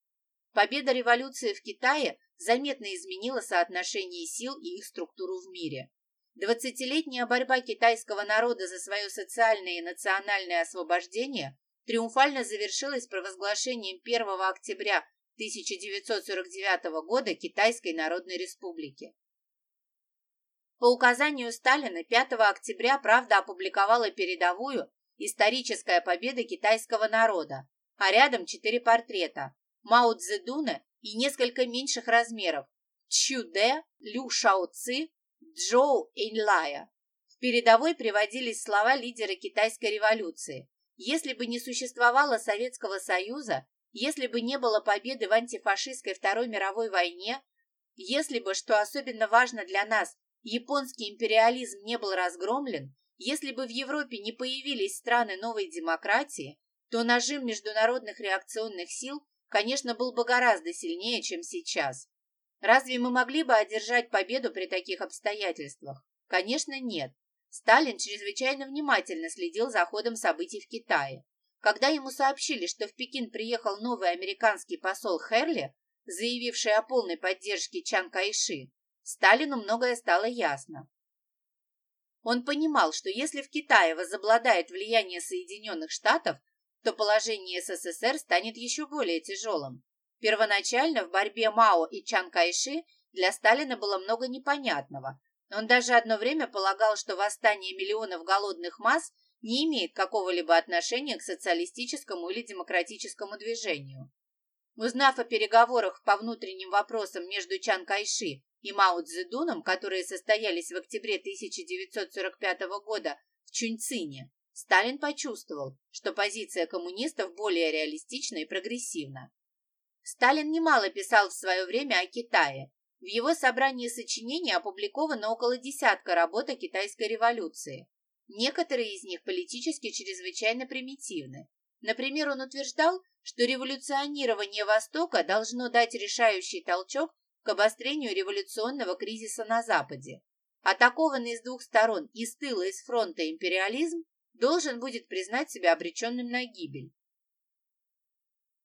Победа революции в Китае заметно изменила соотношение сил и их структуру в мире. Двадцатилетняя борьба китайского народа за свое социальное и национальное освобождение триумфально завершилась провозглашением 1 октября 1949 года Китайской Народной Республики. По указанию Сталина 5 октября «Правда» опубликовала передовую «Историческая победа китайского народа», а рядом четыре портрета – Мао Цзэдуна и несколько меньших размеров – Чуде, Лю Шао Ци, Джоу Эйнлая. В передовой приводились слова лидера китайской революции. Если бы не существовало Советского Союза, если бы не было победы в антифашистской Второй мировой войне, если бы, что особенно важно для нас, японский империализм не был разгромлен, если бы в Европе не появились страны новой демократии, то нажим международных реакционных сил, конечно, был бы гораздо сильнее, чем сейчас. Разве мы могли бы одержать победу при таких обстоятельствах? Конечно, нет. Сталин чрезвычайно внимательно следил за ходом событий в Китае. Когда ему сообщили, что в Пекин приехал новый американский посол Херли, заявивший о полной поддержке Чан Кайши, Сталину многое стало ясно. Он понимал, что если в Китае возобладает влияние Соединенных Штатов, то положение СССР станет еще более тяжелым. Первоначально в борьбе Мао и Чан Кайши для Сталина было много непонятного. Он даже одно время полагал, что восстание миллионов голодных масс не имеет какого-либо отношения к социалистическому или демократическому движению. Узнав о переговорах по внутренним вопросам между Чан Кайши и Мао Цзэдуном, которые состоялись в октябре 1945 года в Чуньцине, Сталин почувствовал, что позиция коммунистов более реалистична и прогрессивна. Сталин немало писал в свое время о Китае. В его собрании сочинений опубликовано около десятка работ о китайской революции. Некоторые из них политически чрезвычайно примитивны. Например, он утверждал, что революционирование Востока должно дать решающий толчок к обострению революционного кризиса на Западе. Атакованный с двух сторон и с тыла, и с фронта империализм должен будет признать себя обреченным на гибель.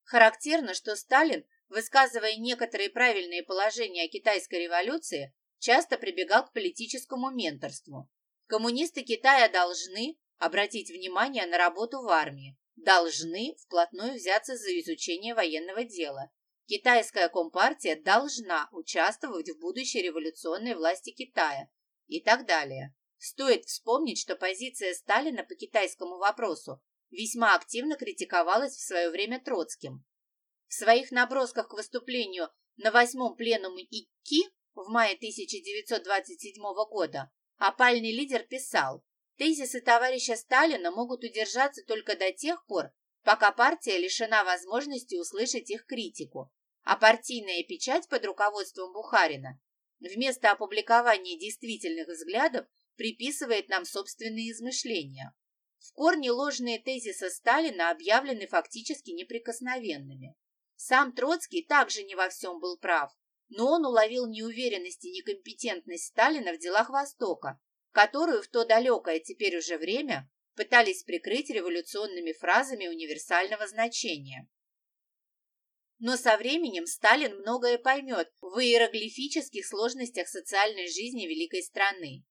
Характерно, что Сталин, высказывая некоторые правильные положения о китайской революции, часто прибегал к политическому менторству. Коммунисты Китая должны обратить внимание на работу в армии, должны вплотную взяться за изучение военного дела Китайская компартия должна участвовать в будущей революционной власти Китая и так далее. Стоит вспомнить, что позиция Сталина по китайскому вопросу весьма активно критиковалась в свое время Троцким. В своих набросках к выступлению на восьмом пленуме ИККИ в мае 1927 года опальный лидер писал, тезисы товарища Сталина могут удержаться только до тех пор, пока партия лишена возможности услышать их критику, а партийная печать под руководством Бухарина вместо опубликования действительных взглядов приписывает нам собственные измышления. В корне ложные тезисы Сталина объявлены фактически неприкосновенными. Сам Троцкий также не во всем был прав, но он уловил неуверенность и некомпетентность Сталина в делах Востока, которую в то далекое теперь уже время пытались прикрыть революционными фразами универсального значения. Но со временем Сталин многое поймет в иероглифических сложностях социальной жизни великой страны.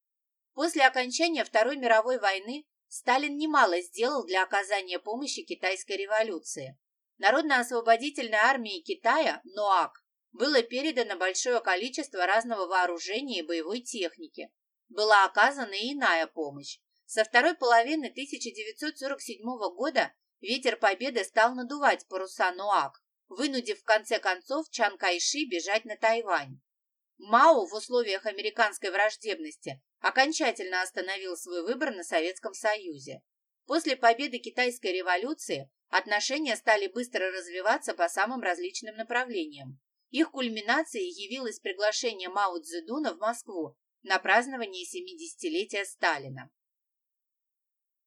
После окончания Второй мировой войны Сталин немало сделал для оказания помощи китайской революции. Народно-освободительной армии Китая, НОАК, было передано большое количество разного вооружения и боевой техники. Была оказана и иная помощь. Со второй половины 1947 года ветер победы стал надувать паруса НОАК, вынудив в конце концов Чан Кайши бежать на Тайвань. Мао в условиях американской враждебности окончательно остановил свой выбор на Советском Союзе. После победы китайской революции отношения стали быстро развиваться по самым различным направлениям. Их кульминацией явилось приглашение Мао Цзэдуна в Москву на празднование 70-летия Сталина.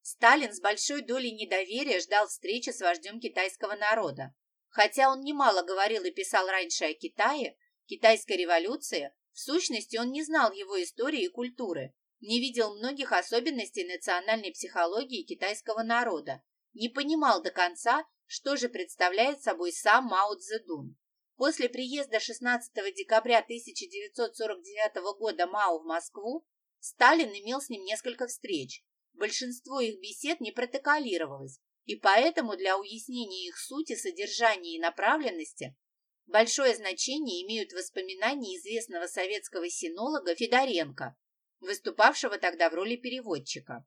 Сталин с большой долей недоверия ждал встречи с вождем китайского народа. Хотя он немало говорил и писал раньше о Китае, китайской революции, в сущности он не знал его истории и культуры, не видел многих особенностей национальной психологии китайского народа, не понимал до конца, что же представляет собой сам Мао Цзэдун. После приезда 16 декабря 1949 года Мао в Москву Сталин имел с ним несколько встреч. Большинство их бесед не протоколировалось, и поэтому для уяснения их сути, содержания и направленности большое значение имеют воспоминания известного советского синолога Федоренко, выступавшего тогда в роли переводчика.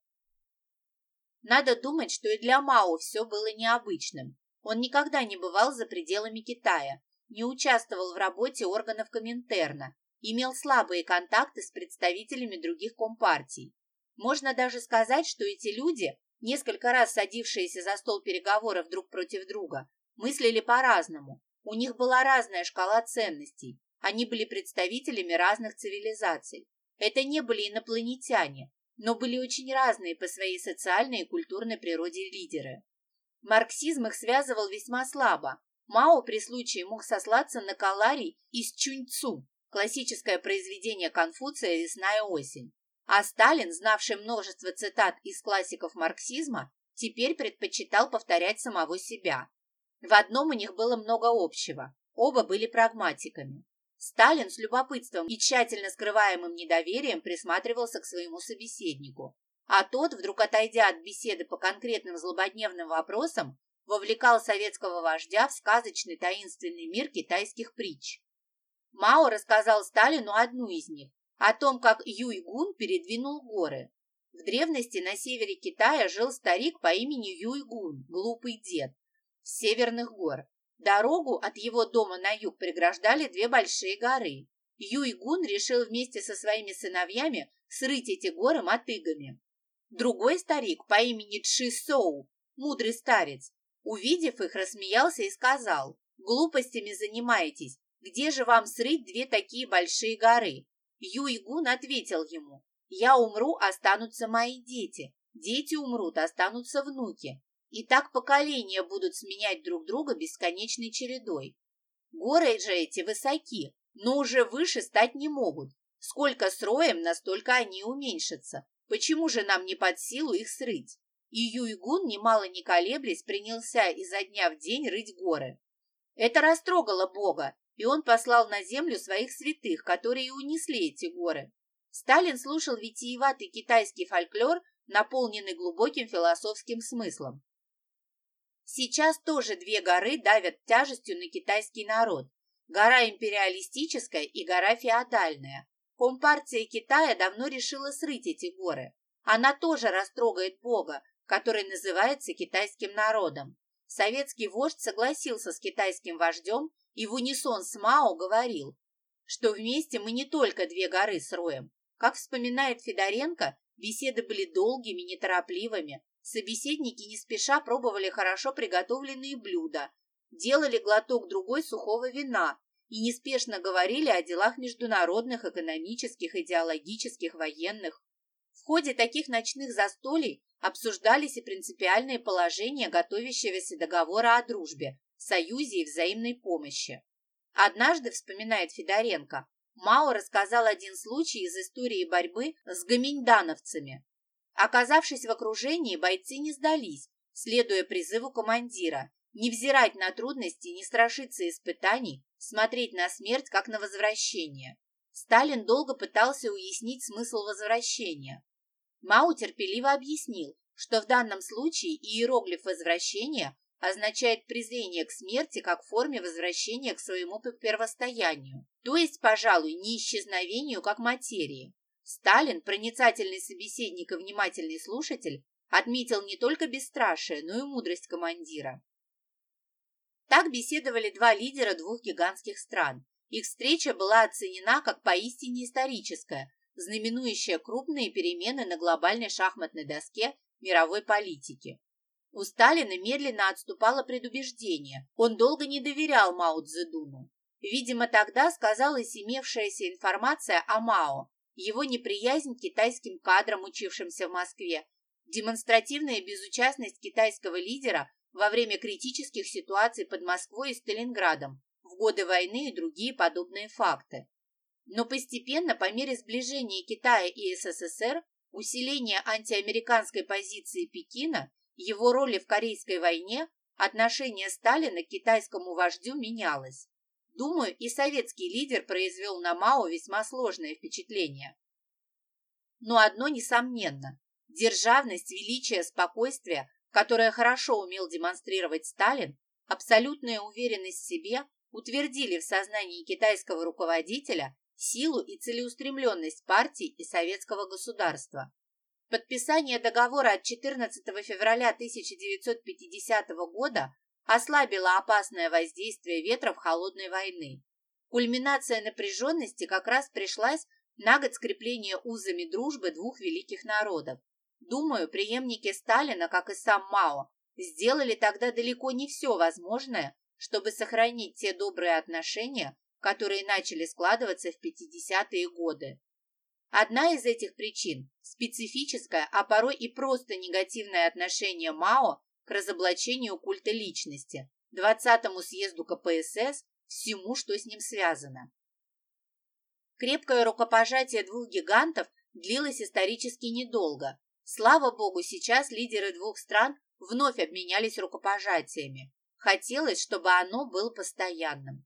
Надо думать, что и для Мао все было необычным. Он никогда не бывал за пределами Китая, не участвовал в работе органов Коминтерна, имел слабые контакты с представителями других компартий. Можно даже сказать, что эти люди несколько раз садившиеся за стол переговоров друг против друга, мыслили по-разному. У них была разная шкала ценностей. Они были представителями разных цивилизаций. Это не были инопланетяне, но были очень разные по своей социальной и культурной природе лидеры. Марксизм их связывал весьма слабо. Мао при случае мог сослаться на Каларий из Чуньцу, классическое произведение Конфуция «Весна и осень». А Сталин, знавший множество цитат из классиков марксизма, теперь предпочитал повторять самого себя. В одном у них было много общего. Оба были прагматиками. Сталин с любопытством и тщательно скрываемым недоверием присматривался к своему собеседнику, а тот, вдруг отойдя от беседы по конкретным злободневным вопросам, вовлекал советского вождя в сказочный таинственный мир китайских притч. Мао рассказал Сталину одну из них, о том, как Юйгун передвинул горы. В древности на севере Китая жил старик по имени Юйгун, глупый дед, северных гор. Дорогу от его дома на юг преграждали две большие горы. Юйгун решил вместе со своими сыновьями срыть эти горы мотыгами. Другой старик по имени Чжи Соу, мудрый старец, увидев их, рассмеялся и сказал, «Глупостями занимаетесь, где же вам срыть две такие большие горы? Юйгун ответил ему, «Я умру, останутся мои дети, дети умрут, останутся внуки, и так поколения будут сменять друг друга бесконечной чередой. Горы же эти высоки, но уже выше стать не могут. Сколько сроем, настолько они уменьшатся. Почему же нам не под силу их срыть?» И Юйгун, немало не колеблясь, принялся изо дня в день рыть горы. Это растрогало Бога, и он послал на землю своих святых, которые унесли эти горы. Сталин слушал витиеватый китайский фольклор, наполненный глубоким философским смыслом. Сейчас тоже две горы давят тяжестью на китайский народ. Гора империалистическая и гора феодальная. Компартия Китая давно решила срыть эти горы. Она тоже растрогает Бога, который называется китайским народом. Советский вождь согласился с китайским вождем и в унисон с Мао говорил, что вместе мы не только две горы сроем. Как вспоминает Федоренко, беседы были долгими, неторопливыми. Собеседники не спеша пробовали хорошо приготовленные блюда, делали глоток другой сухого вина и неспешно говорили о делах международных, экономических, идеологических, военных. В ходе таких ночных застолий обсуждались и принципиальные положения готовящегося договора о дружбе, союзе и взаимной помощи. Однажды, вспоминает Федоренко, Мао рассказал один случай из истории борьбы с гоминдановцами. Оказавшись в окружении, бойцы не сдались, следуя призыву командира, не взирать на трудности, не страшиться испытаний, смотреть на смерть как на возвращение. Сталин долго пытался уяснить смысл возвращения. Мао терпеливо объяснил, что в данном случае иероглиф возвращения означает презрение к смерти как форме возвращения к своему первостоянию, то есть, пожалуй, не исчезновению как материи. Сталин, проницательный собеседник и внимательный слушатель, отметил не только бесстрашие, но и мудрость командира. Так беседовали два лидера двух гигантских стран. Их встреча была оценена как поистине историческая, знаменующая крупные перемены на глобальной шахматной доске мировой политики. У Сталина медленно отступало предубеждение. Он долго не доверял Мао Цзэдуну. Видимо, тогда сказалась имевшаяся информация о Мао, его неприязнь к китайским кадрам, учившимся в Москве, демонстративная безучастность китайского лидера во время критических ситуаций под Москвой и Сталинградом, в годы войны и другие подобные факты. Но постепенно, по мере сближения Китая и СССР, усиления антиамериканской позиции Пекина, его роли в Корейской войне, отношение Сталина к китайскому вождю менялось. Думаю, и советский лидер произвел на Мао весьма сложное впечатление. Но одно несомненно – державность, величие, спокойствие, которое хорошо умел демонстрировать Сталин, абсолютная уверенность в себе утвердили в сознании китайского руководителя силу и целеустремленность партии и советского государства. Подписание договора от 14 февраля 1950 года ослабило опасное воздействие ветров холодной войны. Кульминация напряженности как раз пришлась на год скрепления узами дружбы двух великих народов. Думаю, преемники Сталина, как и сам Мао, сделали тогда далеко не все возможное, чтобы сохранить те добрые отношения, которые начали складываться в 50-е годы. Одна из этих причин – специфическое, а порой и просто негативное отношение Мао к разоблачению культа личности, 20-му съезду КПСС, всему, что с ним связано. Крепкое рукопожатие двух гигантов длилось исторически недолго. Слава богу, сейчас лидеры двух стран вновь обменялись рукопожатиями. Хотелось, чтобы оно было постоянным.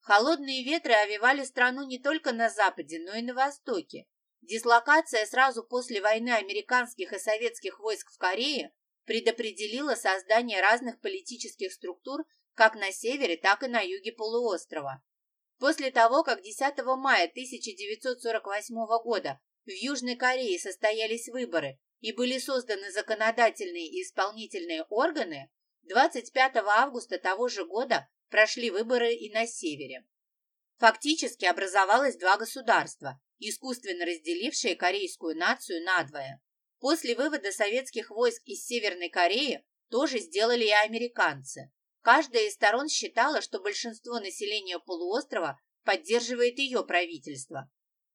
Холодные ветры овивали страну не только на западе, но и на востоке. Дислокация сразу после войны американских и советских войск в Корее предопределила создание разных политических структур как на севере, так и на юге полуострова. После того, как 10 мая 1948 года в Южной Корее состоялись выборы и были созданы законодательные и исполнительные органы, 25 августа того же года прошли выборы и на севере. Фактически образовалось два государства, искусственно разделившие корейскую нацию надвое. После вывода советских войск из Северной Кореи тоже сделали и американцы. Каждая из сторон считала, что большинство населения полуострова поддерживает ее правительство.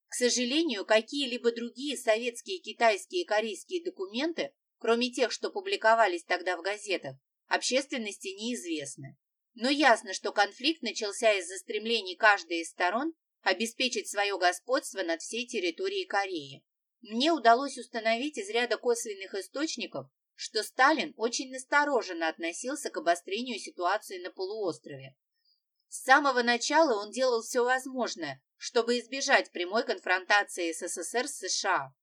К сожалению, какие-либо другие советские, китайские и корейские документы, кроме тех, что публиковались тогда в газетах, общественности неизвестны. Но ясно, что конфликт начался из-за стремлений каждой из сторон обеспечить свое господство над всей территорией Кореи. Мне удалось установить из ряда косвенных источников, что Сталин очень настороженно относился к обострению ситуации на полуострове. С самого начала он делал все возможное, чтобы избежать прямой конфронтации СССР с США.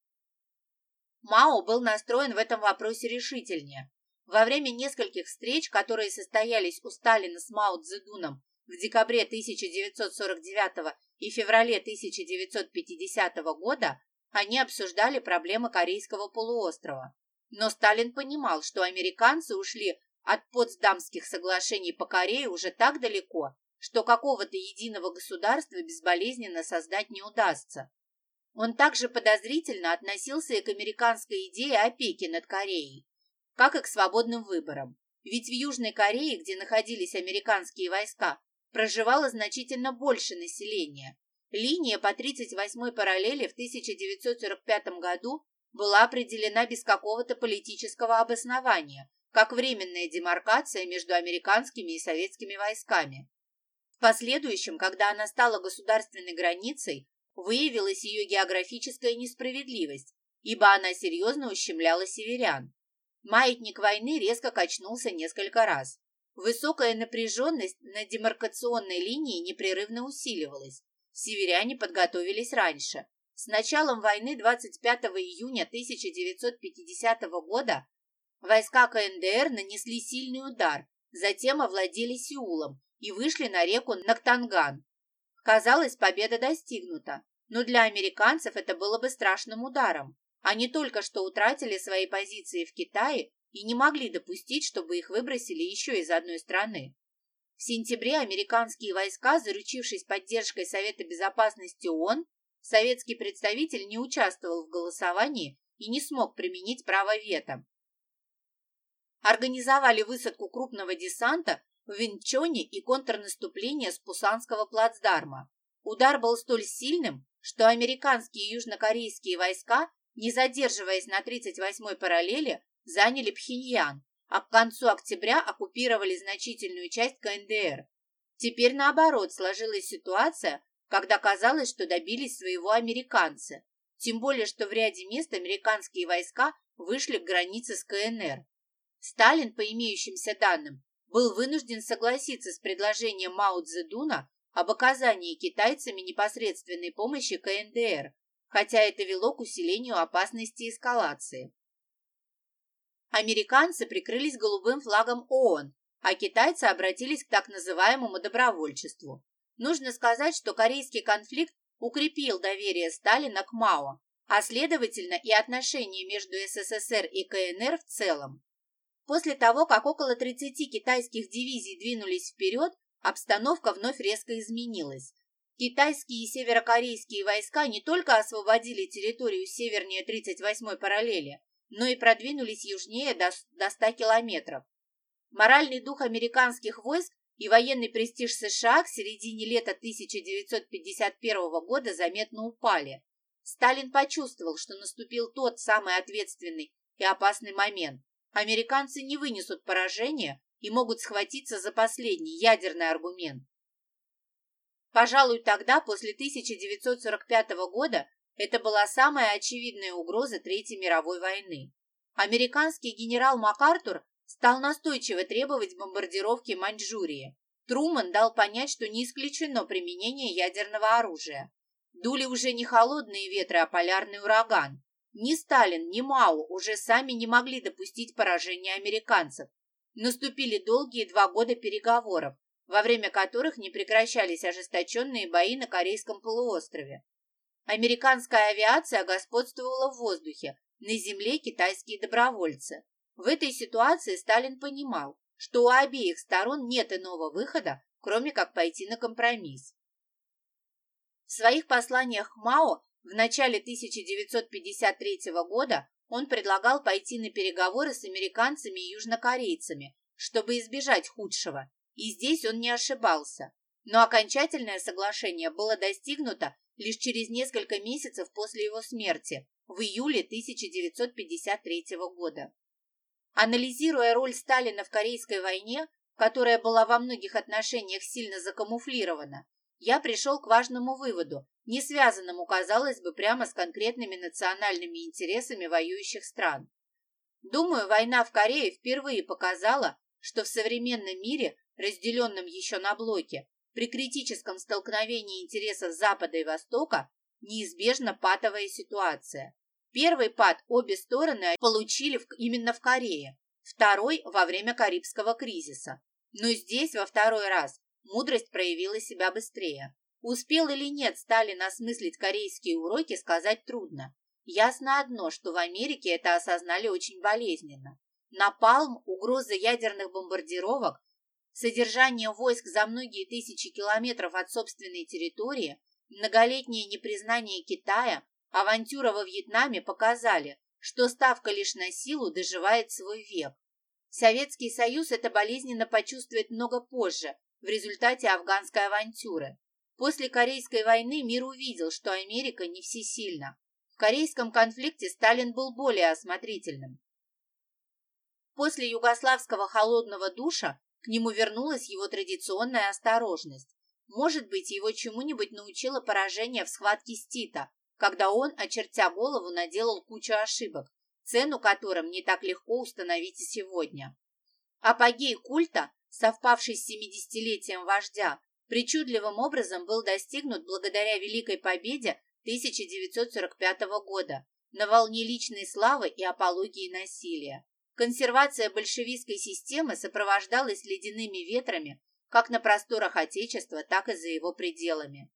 Мао был настроен в этом вопросе решительнее. Во время нескольких встреч, которые состоялись у Сталина с Мао Цзэдуном в декабре 1949 и феврале 1950 года, они обсуждали проблемы Корейского полуострова. Но Сталин понимал, что американцы ушли от Потсдамских соглашений по Корее уже так далеко, что какого-то единого государства безболезненно создать не удастся. Он также подозрительно относился и к американской идее опеки над Кореей как и к свободным выборам. Ведь в Южной Корее, где находились американские войска, проживало значительно больше населения. Линия по 38-й параллели в 1945 году была определена без какого-то политического обоснования, как временная демаркация между американскими и советскими войсками. В последующем, когда она стала государственной границей, выявилась ее географическая несправедливость, ибо она серьезно ущемляла северян. Маятник войны резко качнулся несколько раз. Высокая напряженность на демаркационной линии непрерывно усиливалась. Северяне подготовились раньше. С началом войны 25 июня 1950 года Войска КНДР нанесли сильный удар, затем овладели Сеулом и вышли на реку Нактанган. Казалось, победа достигнута, но для американцев это было бы страшным ударом. Они только что утратили свои позиции в Китае и не могли допустить, чтобы их выбросили еще из одной страны. В сентябре американские войска, заручившись поддержкой Совета Безопасности ООН, советский представитель не участвовал в голосовании и не смог применить право вето организовали высадку крупного десанта в Винчоне и контрнаступление с Пусанского плацдарма. Удар был столь сильным, что американские и южнокорейские войска, не задерживаясь на 38-й параллели, заняли Пхеньян, а к концу октября оккупировали значительную часть КНДР. Теперь наоборот сложилась ситуация, когда казалось, что добились своего американцы. Тем более, что в ряде мест американские войска вышли к границе с КНР. Сталин, по имеющимся данным, был вынужден согласиться с предложением Мао Цзэдуна об оказании китайцами непосредственной помощи КНДР, хотя это вело к усилению опасности эскалации. Американцы прикрылись голубым флагом ООН, а китайцы обратились к так называемому добровольчеству. Нужно сказать, что корейский конфликт укрепил доверие Сталина к Мао, а следовательно и отношения между СССР и КНР в целом. После того, как около 30 китайских дивизий двинулись вперед, обстановка вновь резко изменилась. Китайские и северокорейские войска не только освободили территорию севернее 38-й параллели, но и продвинулись южнее до, до 100 километров. Моральный дух американских войск и военный престиж США к середине лета 1951 года заметно упали. Сталин почувствовал, что наступил тот самый ответственный и опасный момент, Американцы не вынесут поражения и могут схватиться за последний ядерный аргумент. Пожалуй, тогда, после 1945 года, это была самая очевидная угроза Третьей мировой войны. Американский генерал МакАртур стал настойчиво требовать бомбардировки Маньчжурии. Труман дал понять, что не исключено применение ядерного оружия. Дули уже не холодные ветры, а полярный ураган. Ни Сталин, ни Мао уже сами не могли допустить поражения американцев. Наступили долгие два года переговоров, во время которых не прекращались ожесточенные бои на Корейском полуострове. Американская авиация господствовала в воздухе, на земле китайские добровольцы. В этой ситуации Сталин понимал, что у обеих сторон нет иного выхода, кроме как пойти на компромисс. В своих посланиях Мао в начале 1953 года он предлагал пойти на переговоры с американцами и южнокорейцами, чтобы избежать худшего, и здесь он не ошибался. Но окончательное соглашение было достигнуто лишь через несколько месяцев после его смерти, в июле 1953 года. Анализируя роль Сталина в Корейской войне, которая была во многих отношениях сильно закамуфлирована, я пришел к важному выводу, не связанному, казалось бы, прямо с конкретными национальными интересами воюющих стран. Думаю, война в Корее впервые показала, что в современном мире, разделенном еще на блоки, при критическом столкновении интересов Запада и Востока неизбежна патовая ситуация. Первый пад обе стороны получили именно в Корее, второй – во время Карибского кризиса. Но здесь во второй раз мудрость проявила себя быстрее. Успел или нет Сталин осмыслить корейские уроки, сказать трудно. Ясно одно, что в Америке это осознали очень болезненно. Напалм, угроза ядерных бомбардировок, содержание войск за многие тысячи километров от собственной территории, многолетнее непризнание Китая, авантюра во Вьетнаме показали, что ставка лишь на силу доживает свой век. Советский Союз это болезненно почувствует много позже, в результате афганской авантюры. После Корейской войны мир увидел, что Америка не всесильна. В корейском конфликте Сталин был более осмотрительным. После югославского холодного душа к нему вернулась его традиционная осторожность. Может быть, его чему-нибудь научило поражение в схватке с Тита, когда он, очертя голову, наделал кучу ошибок, цену которым не так легко установить и сегодня. Апогей культа, совпавший с 70-летием вождя, причудливым образом был достигнут благодаря Великой Победе 1945 года на волне личной славы и апологии насилия. Консервация большевистской системы сопровождалась ледяными ветрами как на просторах Отечества, так и за его пределами.